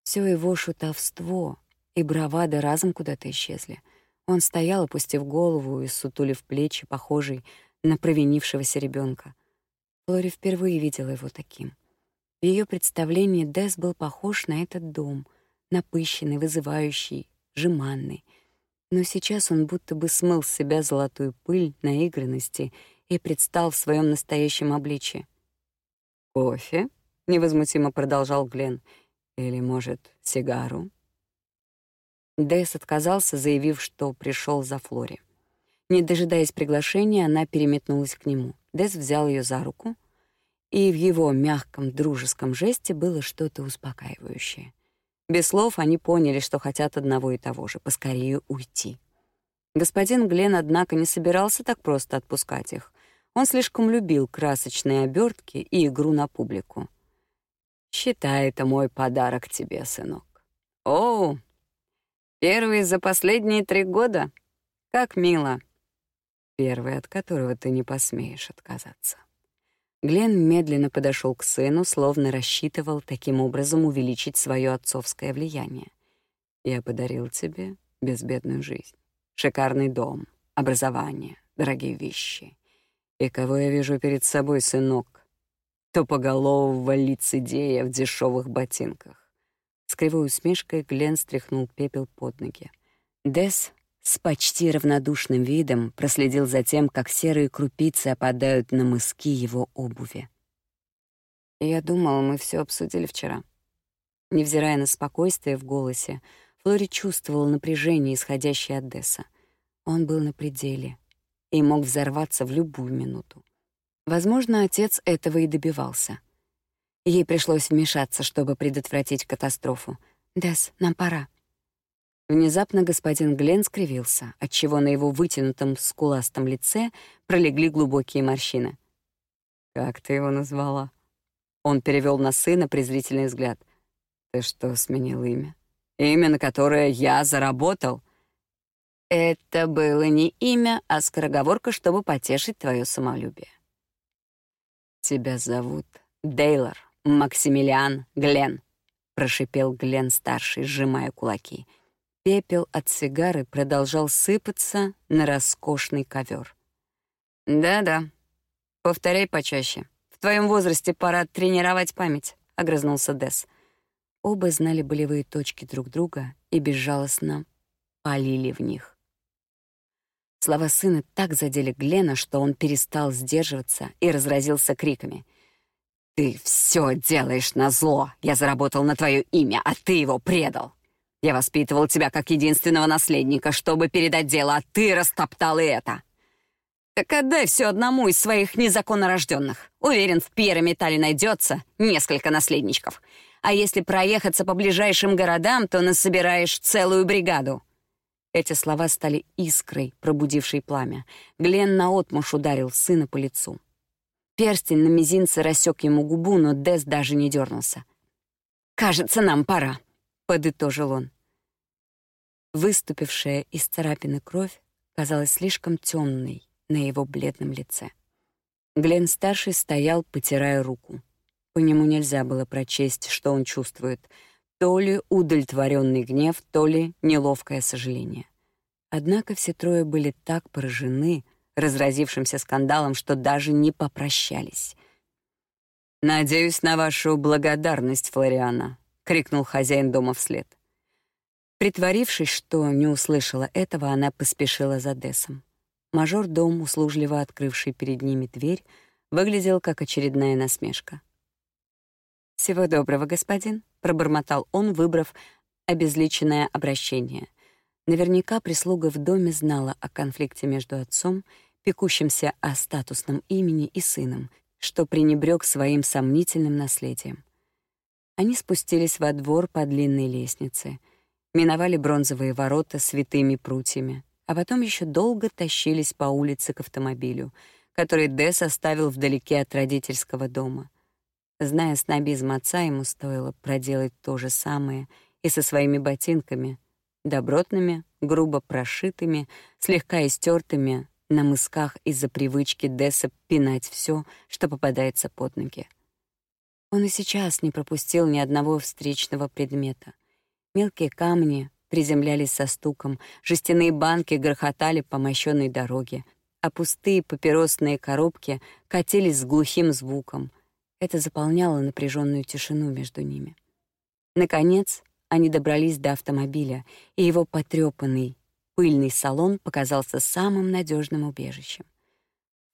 Все его шутовство, и бравада разом куда-то исчезли. Он стоял, опустив голову и сутулив плечи, похожий на провинившегося ребенка. Флори впервые видела его таким. В ее представлении Дэс был похож на этот дом, напыщенный, вызывающий, жеманный. Но сейчас он будто бы смыл с себя золотую пыль наигранности и предстал в своем настоящем обличье. «Кофе?» — невозмутимо продолжал Глен. «Или, может, сигару?» Дэс отказался, заявив, что пришел за Флори. Не дожидаясь приглашения, она переметнулась к нему. Дэс взял ее за руку, и в его мягком дружеском жесте было что-то успокаивающее. Без слов они поняли, что хотят одного и того же — поскорее уйти. Господин Глен, однако, не собирался так просто отпускать их. Он слишком любил красочные обертки и игру на публику. «Считай это мой подарок тебе, сынок». «О, Первый за последние три года? Как мило. Первый, от которого ты не посмеешь отказаться. Глен медленно подошел к сыну, словно рассчитывал таким образом увеличить свое отцовское влияние. Я подарил тебе безбедную жизнь, шикарный дом, образование, дорогие вещи. И кого я вижу перед собой, сынок? Тупоголового лицедея в дешевых ботинках. С кривой усмешкой Глен стряхнул пепел под ноги. Дес с почти равнодушным видом проследил за тем, как серые крупицы опадают на мыски его обуви. «Я думал, мы все обсудили вчера». Невзирая на спокойствие в голосе, Флори чувствовала напряжение, исходящее от Десса. Он был на пределе и мог взорваться в любую минуту. Возможно, отец этого и добивался. Ей пришлось вмешаться, чтобы предотвратить катастрофу. «Дес, нам пора». Внезапно господин Глен скривился, отчего на его вытянутом скуластом лице пролегли глубокие морщины. «Как ты его назвала?» Он перевел на сына презрительный взгляд. «Ты что, сменил имя? Имя, на которое я заработал?» «Это было не имя, а скороговорка, чтобы потешить твое самолюбие». «Тебя зовут Дейлор». «Максимилиан Глен», — прошипел Глен-старший, сжимая кулаки. Пепел от сигары продолжал сыпаться на роскошный ковер. «Да-да, повторяй почаще. В твоем возрасте пора тренировать память», — огрызнулся Дес. Оба знали болевые точки друг друга и безжалостно полили в них. Слова сына так задели Глена, что он перестал сдерживаться и разразился криками — «Ты все делаешь на зло. Я заработал на твое имя, а ты его предал. Я воспитывал тебя как единственного наследника, чтобы передать дело, а ты растоптал и это. Так отдай все одному из своих незаконнорожденных. Уверен, в Пьерометале найдется несколько наследничков. А если проехаться по ближайшим городам, то насобираешь целую бригаду. Эти слова стали искрой, пробудившей пламя. Глен наотмашь ударил сына по лицу. Перстень на мизинце рассек ему губу, но Дес даже не дернулся. «Кажется, нам пора», — подытожил он. Выступившая из царапины кровь казалась слишком темной на его бледном лице. Глен старший стоял, потирая руку. По нему нельзя было прочесть, что он чувствует — то ли удовлетворенный гнев, то ли неловкое сожаление. Однако все трое были так поражены разразившимся скандалом, что даже не попрощались. «Надеюсь на вашу благодарность, Флориана», — крикнул хозяин дома вслед. Притворившись, что не услышала этого, она поспешила за Десом. Мажор дом, услужливо открывший перед ними дверь, выглядел как очередная насмешка. «Всего доброго, господин», — пробормотал он, выбрав обезличенное обращение. Наверняка прислуга в доме знала о конфликте между отцом, пекущимся о статусном имени, и сыном, что пренебрег своим сомнительным наследием. Они спустились во двор по длинной лестнице, миновали бронзовые ворота с витыми прутьями, а потом еще долго тащились по улице к автомобилю, который Дэс оставил вдалеке от родительского дома. Зная снобизм отца, ему стоило проделать то же самое и со своими ботинками, добротными, грубо прошитыми, слегка истертыми на мысках из-за привычки Десса пинать все, что попадается под ноги. Он и сейчас не пропустил ни одного встречного предмета. Мелкие камни приземлялись со стуком, жестяные банки грохотали по мощенной дороге, а пустые папиросные коробки катились с глухим звуком, это заполняло напряженную тишину между ними. Наконец, они добрались до автомобиля, и его потрепанный, пыльный салон показался самым надежным убежищем.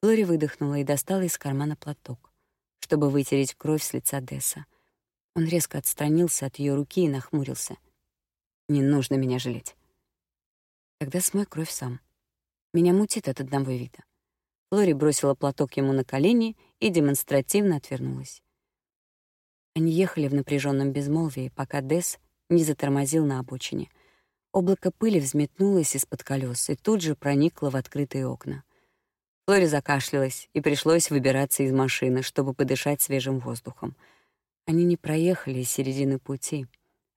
Флори выдохнула и достала из кармана платок, чтобы вытереть кровь с лица Десса. Он резко отстранился от ее руки и нахмурился. «Не нужно меня жалеть». «Тогда смой кровь сам. Меня мутит от одного вида». Флори бросила платок ему на колени и демонстративно отвернулась. Они ехали в напряженном безмолвии, пока Дес не затормозил на обочине. Облако пыли взметнулось из-под колес и тут же проникло в открытые окна. Флори закашлялась, и пришлось выбираться из машины, чтобы подышать свежим воздухом. Они не проехали середины пути,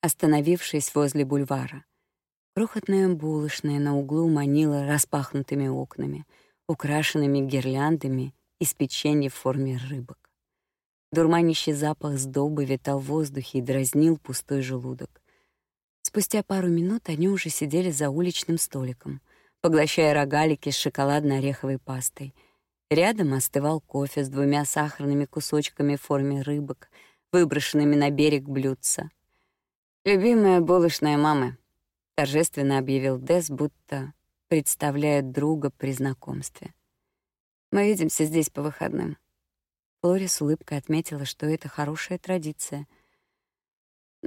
остановившись возле бульвара. Крохотная булочная на углу манила распахнутыми окнами — украшенными гирляндами из печенья в форме рыбок. Дурманящий запах сдобы витал в воздухе и дразнил пустой желудок. Спустя пару минут они уже сидели за уличным столиком, поглощая рогалики с шоколадно-ореховой пастой. Рядом остывал кофе с двумя сахарными кусочками в форме рыбок, выброшенными на берег блюдца. «Любимая булочная мамы», — торжественно объявил Дес, будто представляет друга при знакомстве. Мы видимся здесь по выходным. Флори с улыбкой отметила, что это хорошая традиция.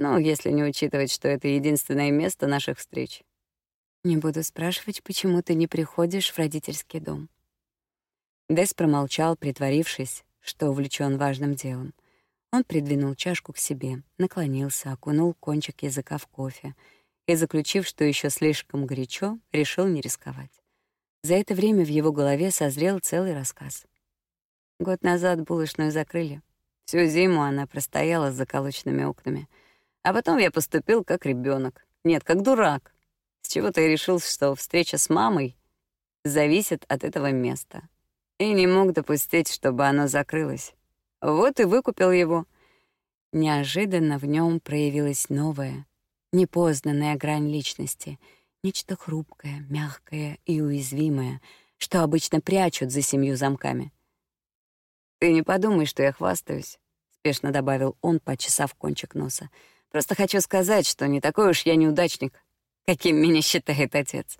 Ну, если не учитывать, что это единственное место наших встреч. Не буду спрашивать, почему ты не приходишь в родительский дом. Дэс промолчал, притворившись, что увлечен важным делом. Он придвинул чашку к себе, наклонился, окунул кончик языка в кофе — и, заключив, что еще слишком горячо, решил не рисковать. За это время в его голове созрел целый рассказ. Год назад булочную закрыли. Всю зиму она простояла с заколоченными окнами. А потом я поступил как ребенок. Нет, как дурак. С чего-то я решил, что встреча с мамой зависит от этого места. И не мог допустить, чтобы оно закрылось. Вот и выкупил его. Неожиданно в нем проявилась новая, непознанная грань личности, нечто хрупкое, мягкое и уязвимое, что обычно прячут за семью замками. «Ты не подумай, что я хвастаюсь», — спешно добавил он, почесав кончик носа. «Просто хочу сказать, что не такой уж я неудачник, каким меня считает отец».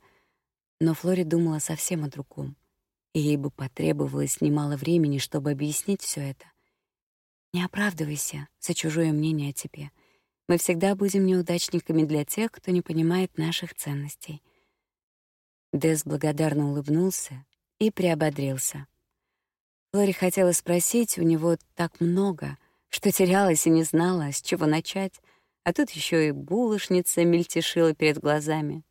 Но Флори думала совсем о другом, и ей бы потребовалось немало времени, чтобы объяснить все это. «Не оправдывайся за чужое мнение о тебе. Мы всегда будем неудачниками для тех, кто не понимает наших ценностей. Дес благодарно улыбнулся и приободрился. Флори хотела спросить, у него так много, что терялась и не знала, с чего начать, а тут еще и булочница мельтешила перед глазами.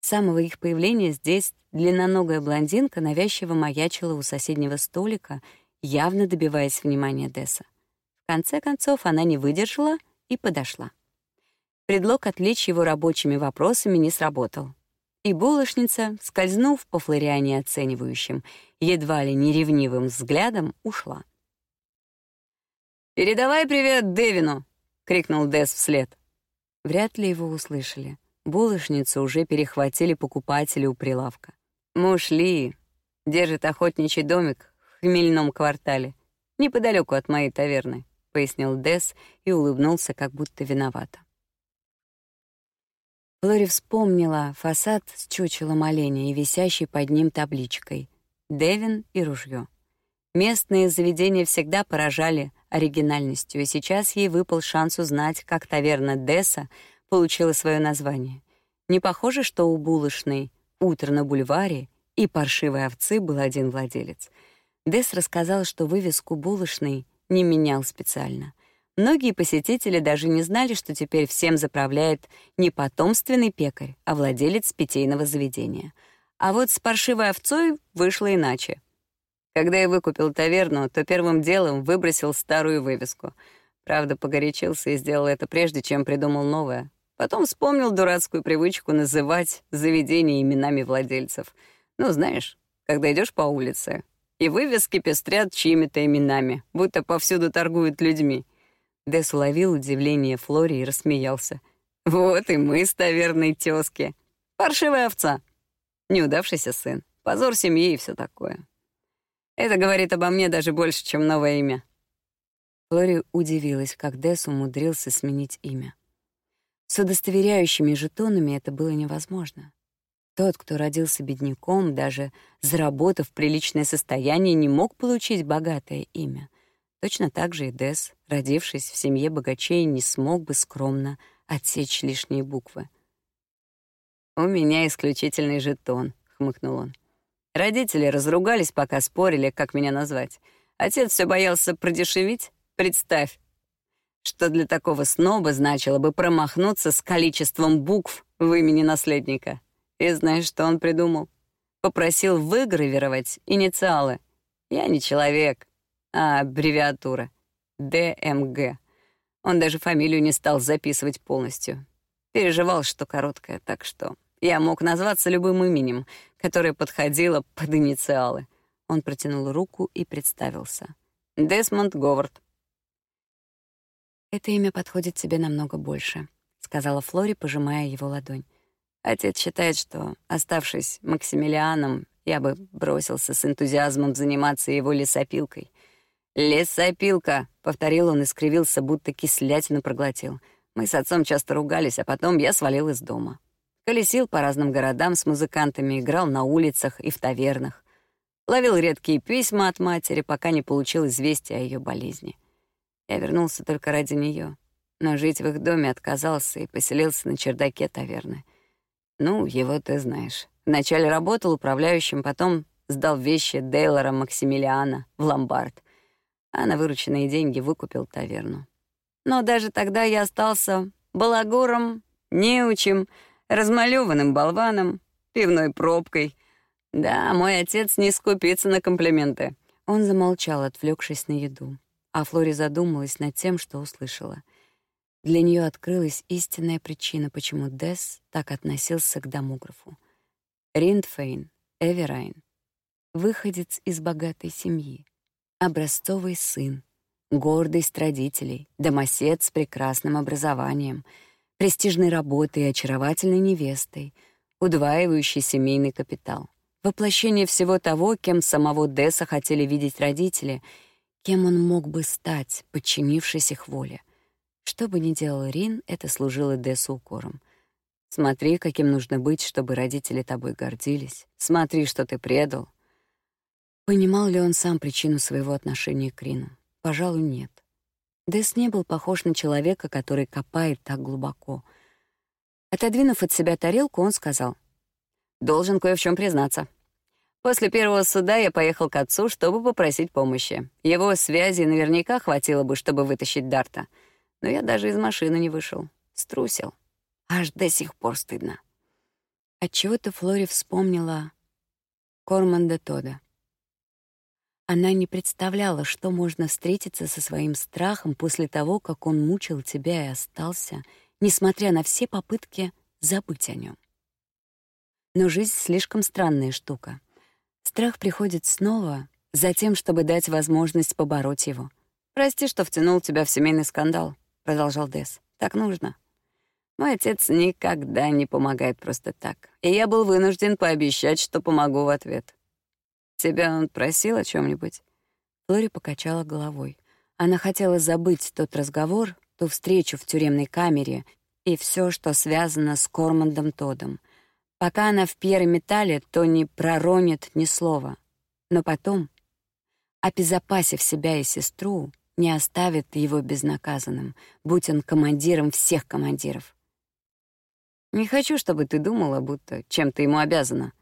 С самого их появления здесь длинноногая блондинка навязчиво маячила у соседнего столика, явно добиваясь внимания Десса. В конце концов она не выдержала и подошла. Предлог отвлечь его рабочими вопросами не сработал. И булочница, скользнув по Флориане оценивающим, едва ли не ревнивым взглядом, ушла. «Передавай привет Дэвину!» — крикнул Дэс вслед. Вряд ли его услышали. Булочницу уже перехватили покупатели у прилавка. Мы ушли. Держит охотничий домик в хмельном квартале, неподалеку от моей таверны, пояснил Дес и улыбнулся, как будто виновата. Флори вспомнила фасад с чучелом оленя и висящей под ним табличкой «Девин и ружье». Местные заведения всегда поражали оригинальностью, и сейчас ей выпал шанс узнать, как таверна Деса получила свое название. Не похоже, что у булочной «Утро на бульваре» и паршивой овцы был один владелец. Дес рассказал, что вывеску булочной не менял специально. Многие посетители даже не знали, что теперь всем заправляет не потомственный пекарь, а владелец питейного заведения. А вот с паршивой овцой вышло иначе. Когда я выкупил таверну, то первым делом выбросил старую вывеску. Правда, погорячился и сделал это прежде, чем придумал новое. Потом вспомнил дурацкую привычку называть заведения именами владельцев. Ну, знаешь, когда идешь по улице, и вывески пестрят чьими-то именами, будто повсюду торгуют людьми. Дэс уловил удивление Флори и рассмеялся. «Вот и мы с таверной тёзки. Паршивая овца. Неудавшийся сын. Позор семьи и все такое. Это говорит обо мне даже больше, чем новое имя». Флори удивилась, как Дэс умудрился сменить имя. С удостоверяющими жетонами это было невозможно. Тот, кто родился бедняком, даже заработав приличное состояние, не мог получить богатое имя. Точно так же и Дес, родившись в семье богачей, не смог бы скромно отсечь лишние буквы. «У меня исключительный жетон», — хмыкнул он. Родители разругались, пока спорили, как меня назвать. Отец все боялся продешевить. Представь, что для такого сноба значило бы промахнуться с количеством букв в имени наследника. И знаешь, что он придумал? Попросил выгравировать инициалы. Я не человек, а аббревиатура. ДМГ. Он даже фамилию не стал записывать полностью. Переживал, что короткая, так что я мог назваться любым именем, которое подходило под инициалы. Он протянул руку и представился. Десмонд Говард. «Это имя подходит тебе намного больше», — сказала Флори, пожимая его ладонь. «Отец считает, что, оставшись Максимилианом, я бы бросился с энтузиазмом заниматься его лесопилкой. «Лесопилка», — повторил он и скривился, будто кислятину проглотил. Мы с отцом часто ругались, а потом я свалил из дома. Колесил по разным городам с музыкантами, играл на улицах и в тавернах. Ловил редкие письма от матери, пока не получил известия о ее болезни. Я вернулся только ради нее, но жить в их доме отказался и поселился на чердаке таверны. Ну, его ты знаешь. Вначале работал управляющим, потом сдал вещи Дейлора Максимилиана в ломбард, а на вырученные деньги выкупил таверну. Но даже тогда я остался балагуром, неучим, размалёванным болваном, пивной пробкой. Да, мой отец не скупится на комплименты. Он замолчал, отвлекшись на еду а Флори задумалась над тем, что услышала. Для нее открылась истинная причина, почему Дес так относился к домографу. Риндфейн Эверайн, выходец из богатой семьи, образцовый сын, гордость родителей, домосед с прекрасным образованием, престижной работой и очаровательной невестой, удваивающий семейный капитал. Воплощение всего того, кем самого Деса хотели видеть родители — Кем он мог бы стать, подчинившись их воле? Что бы ни делал Рин, это служило Десу укором. Смотри, каким нужно быть, чтобы родители тобой гордились. Смотри, что ты предал. Понимал ли он сам причину своего отношения к Рину? Пожалуй, нет. Дэс не был похож на человека, который копает так глубоко. Отодвинув от себя тарелку, он сказал, «Должен кое в чем признаться. После первого суда я поехал к отцу, чтобы попросить помощи. Его связи наверняка хватило бы, чтобы вытащить Дарта. Но я даже из машины не вышел. Струсил. Аж до сих пор стыдно. Отчего-то Флори вспомнила Корманда Тода. Она не представляла, что можно встретиться со своим страхом после того, как он мучил тебя и остался, несмотря на все попытки забыть о нем. Но жизнь слишком странная штука. Страх приходит снова, за тем, чтобы дать возможность побороть его. «Прости, что втянул тебя в семейный скандал», — продолжал Дес. «Так нужно». Мой отец никогда не помогает просто так, и я был вынужден пообещать, что помогу в ответ. Тебя он просил о чем нибудь Флори покачала головой. Она хотела забыть тот разговор, ту встречу в тюремной камере и все, что связано с Кормандом Тодом. Пока она в Пьере-Металле, то не проронит ни слова. Но потом, обезопасив себя и сестру, не оставит его безнаказанным, будь он командиром всех командиров. «Не хочу, чтобы ты думала, будто чем-то ему обязана».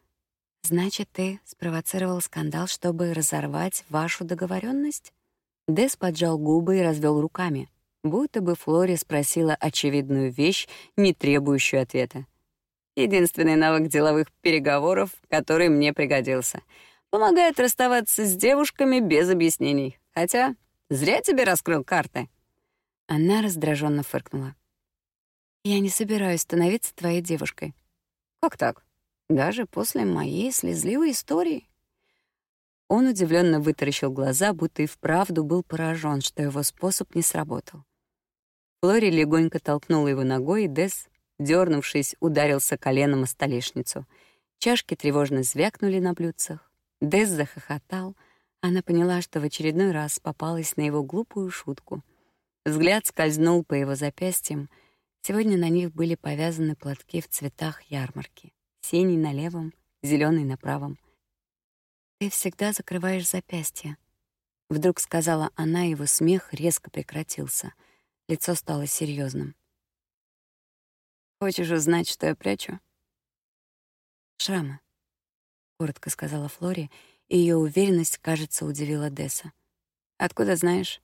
«Значит, ты спровоцировал скандал, чтобы разорвать вашу договоренность? Дэс поджал губы и развел руками, будто бы Флори спросила очевидную вещь, не требующую ответа. Единственный навык деловых переговоров, который мне пригодился. Помогает расставаться с девушками без объяснений. Хотя зря тебе раскрыл карты. Она раздраженно фыркнула. Я не собираюсь становиться твоей девушкой. Как так? Даже после моей слезливой истории? Он удивленно вытаращил глаза, будто и вправду был поражен, что его способ не сработал. Флори легонько толкнула его ногой, и Дес дернувшись, ударился коленом о столешницу. Чашки тревожно звякнули на блюдцах. Дэс захохотал. Она поняла, что в очередной раз попалась на его глупую шутку. Взгляд скользнул по его запястьям. Сегодня на них были повязаны платки в цветах ярмарки. Синий на левом, зеленый на правом. «Ты всегда закрываешь запястье», — вдруг сказала она, его смех резко прекратился. Лицо стало серьезным. Хочешь узнать, что я прячу? Шрамы, коротко сказала Флори, и ее уверенность, кажется, удивила Десса. Откуда знаешь?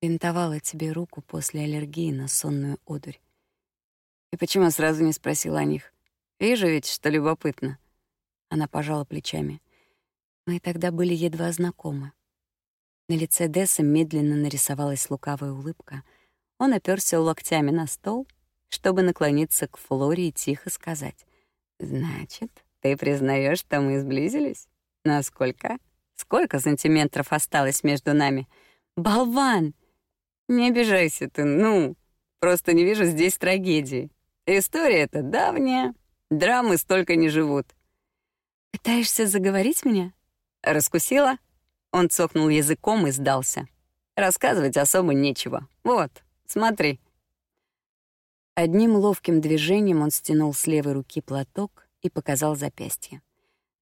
Бинтовала тебе руку после аллергии на сонную одурь. И почему сразу не спросила о них? Вижу ведь, что любопытно. Она пожала плечами. Мы тогда были едва знакомы. На лице Десса медленно нарисовалась лукавая улыбка. Он оперся локтями на стол — чтобы наклониться к Флоре и тихо сказать. «Значит, ты признаешь, что мы сблизились? Насколько? Сколько сантиметров осталось между нами? Болван! Не обижайся ты, ну, просто не вижу здесь трагедии. История эта давняя, драмы столько не живут». «Пытаешься заговорить меня?» «Раскусила?» Он цокнул языком и сдался. «Рассказывать особо нечего. Вот, смотри». Одним ловким движением он стянул с левой руки платок и показал запястье.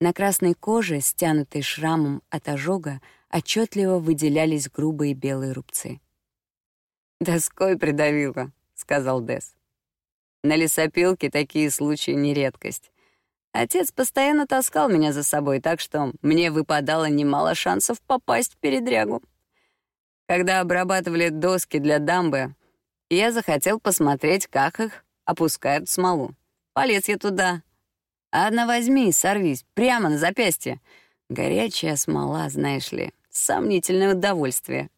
На красной коже, стянутой шрамом от ожога, отчетливо выделялись грубые белые рубцы. «Доской придавила», — сказал Дес. «На лесопилке такие случаи не редкость. Отец постоянно таскал меня за собой, так что мне выпадало немало шансов попасть в передрягу. Когда обрабатывали доски для дамбы, я захотел посмотреть, как их опускают в смолу. Полез я туда. Одна возьми сорвись, прямо на запястье. Горячая смола, знаешь ли, сомнительное удовольствие.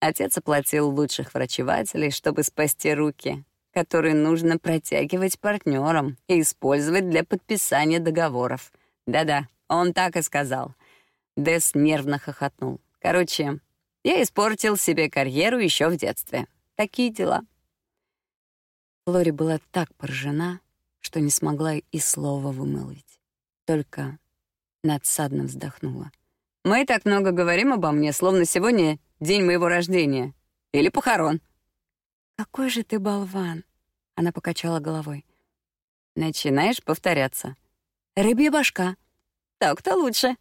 Отец оплатил лучших врачевателей, чтобы спасти руки, которые нужно протягивать партнерам и использовать для подписания договоров. Да-да, он так и сказал. Дес нервно хохотнул. Короче, я испортил себе карьеру еще в детстве. Такие дела. Лори была так поражена, что не смогла и слова вымолвить. Только надсадно вздохнула. «Мы так много говорим обо мне, словно сегодня день моего рождения. Или похорон». «Какой же ты болван!» Она покачала головой. «Начинаешь повторяться». «Рыбья башка». «Так-то лучше».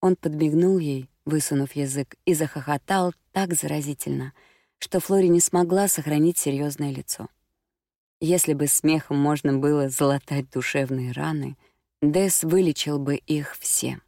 Он подмигнул ей, высунув язык, и захохотал так заразительно — что Флори не смогла сохранить серьезное лицо. Если бы смехом можно было залатать душевные раны, Дэс вылечил бы их все.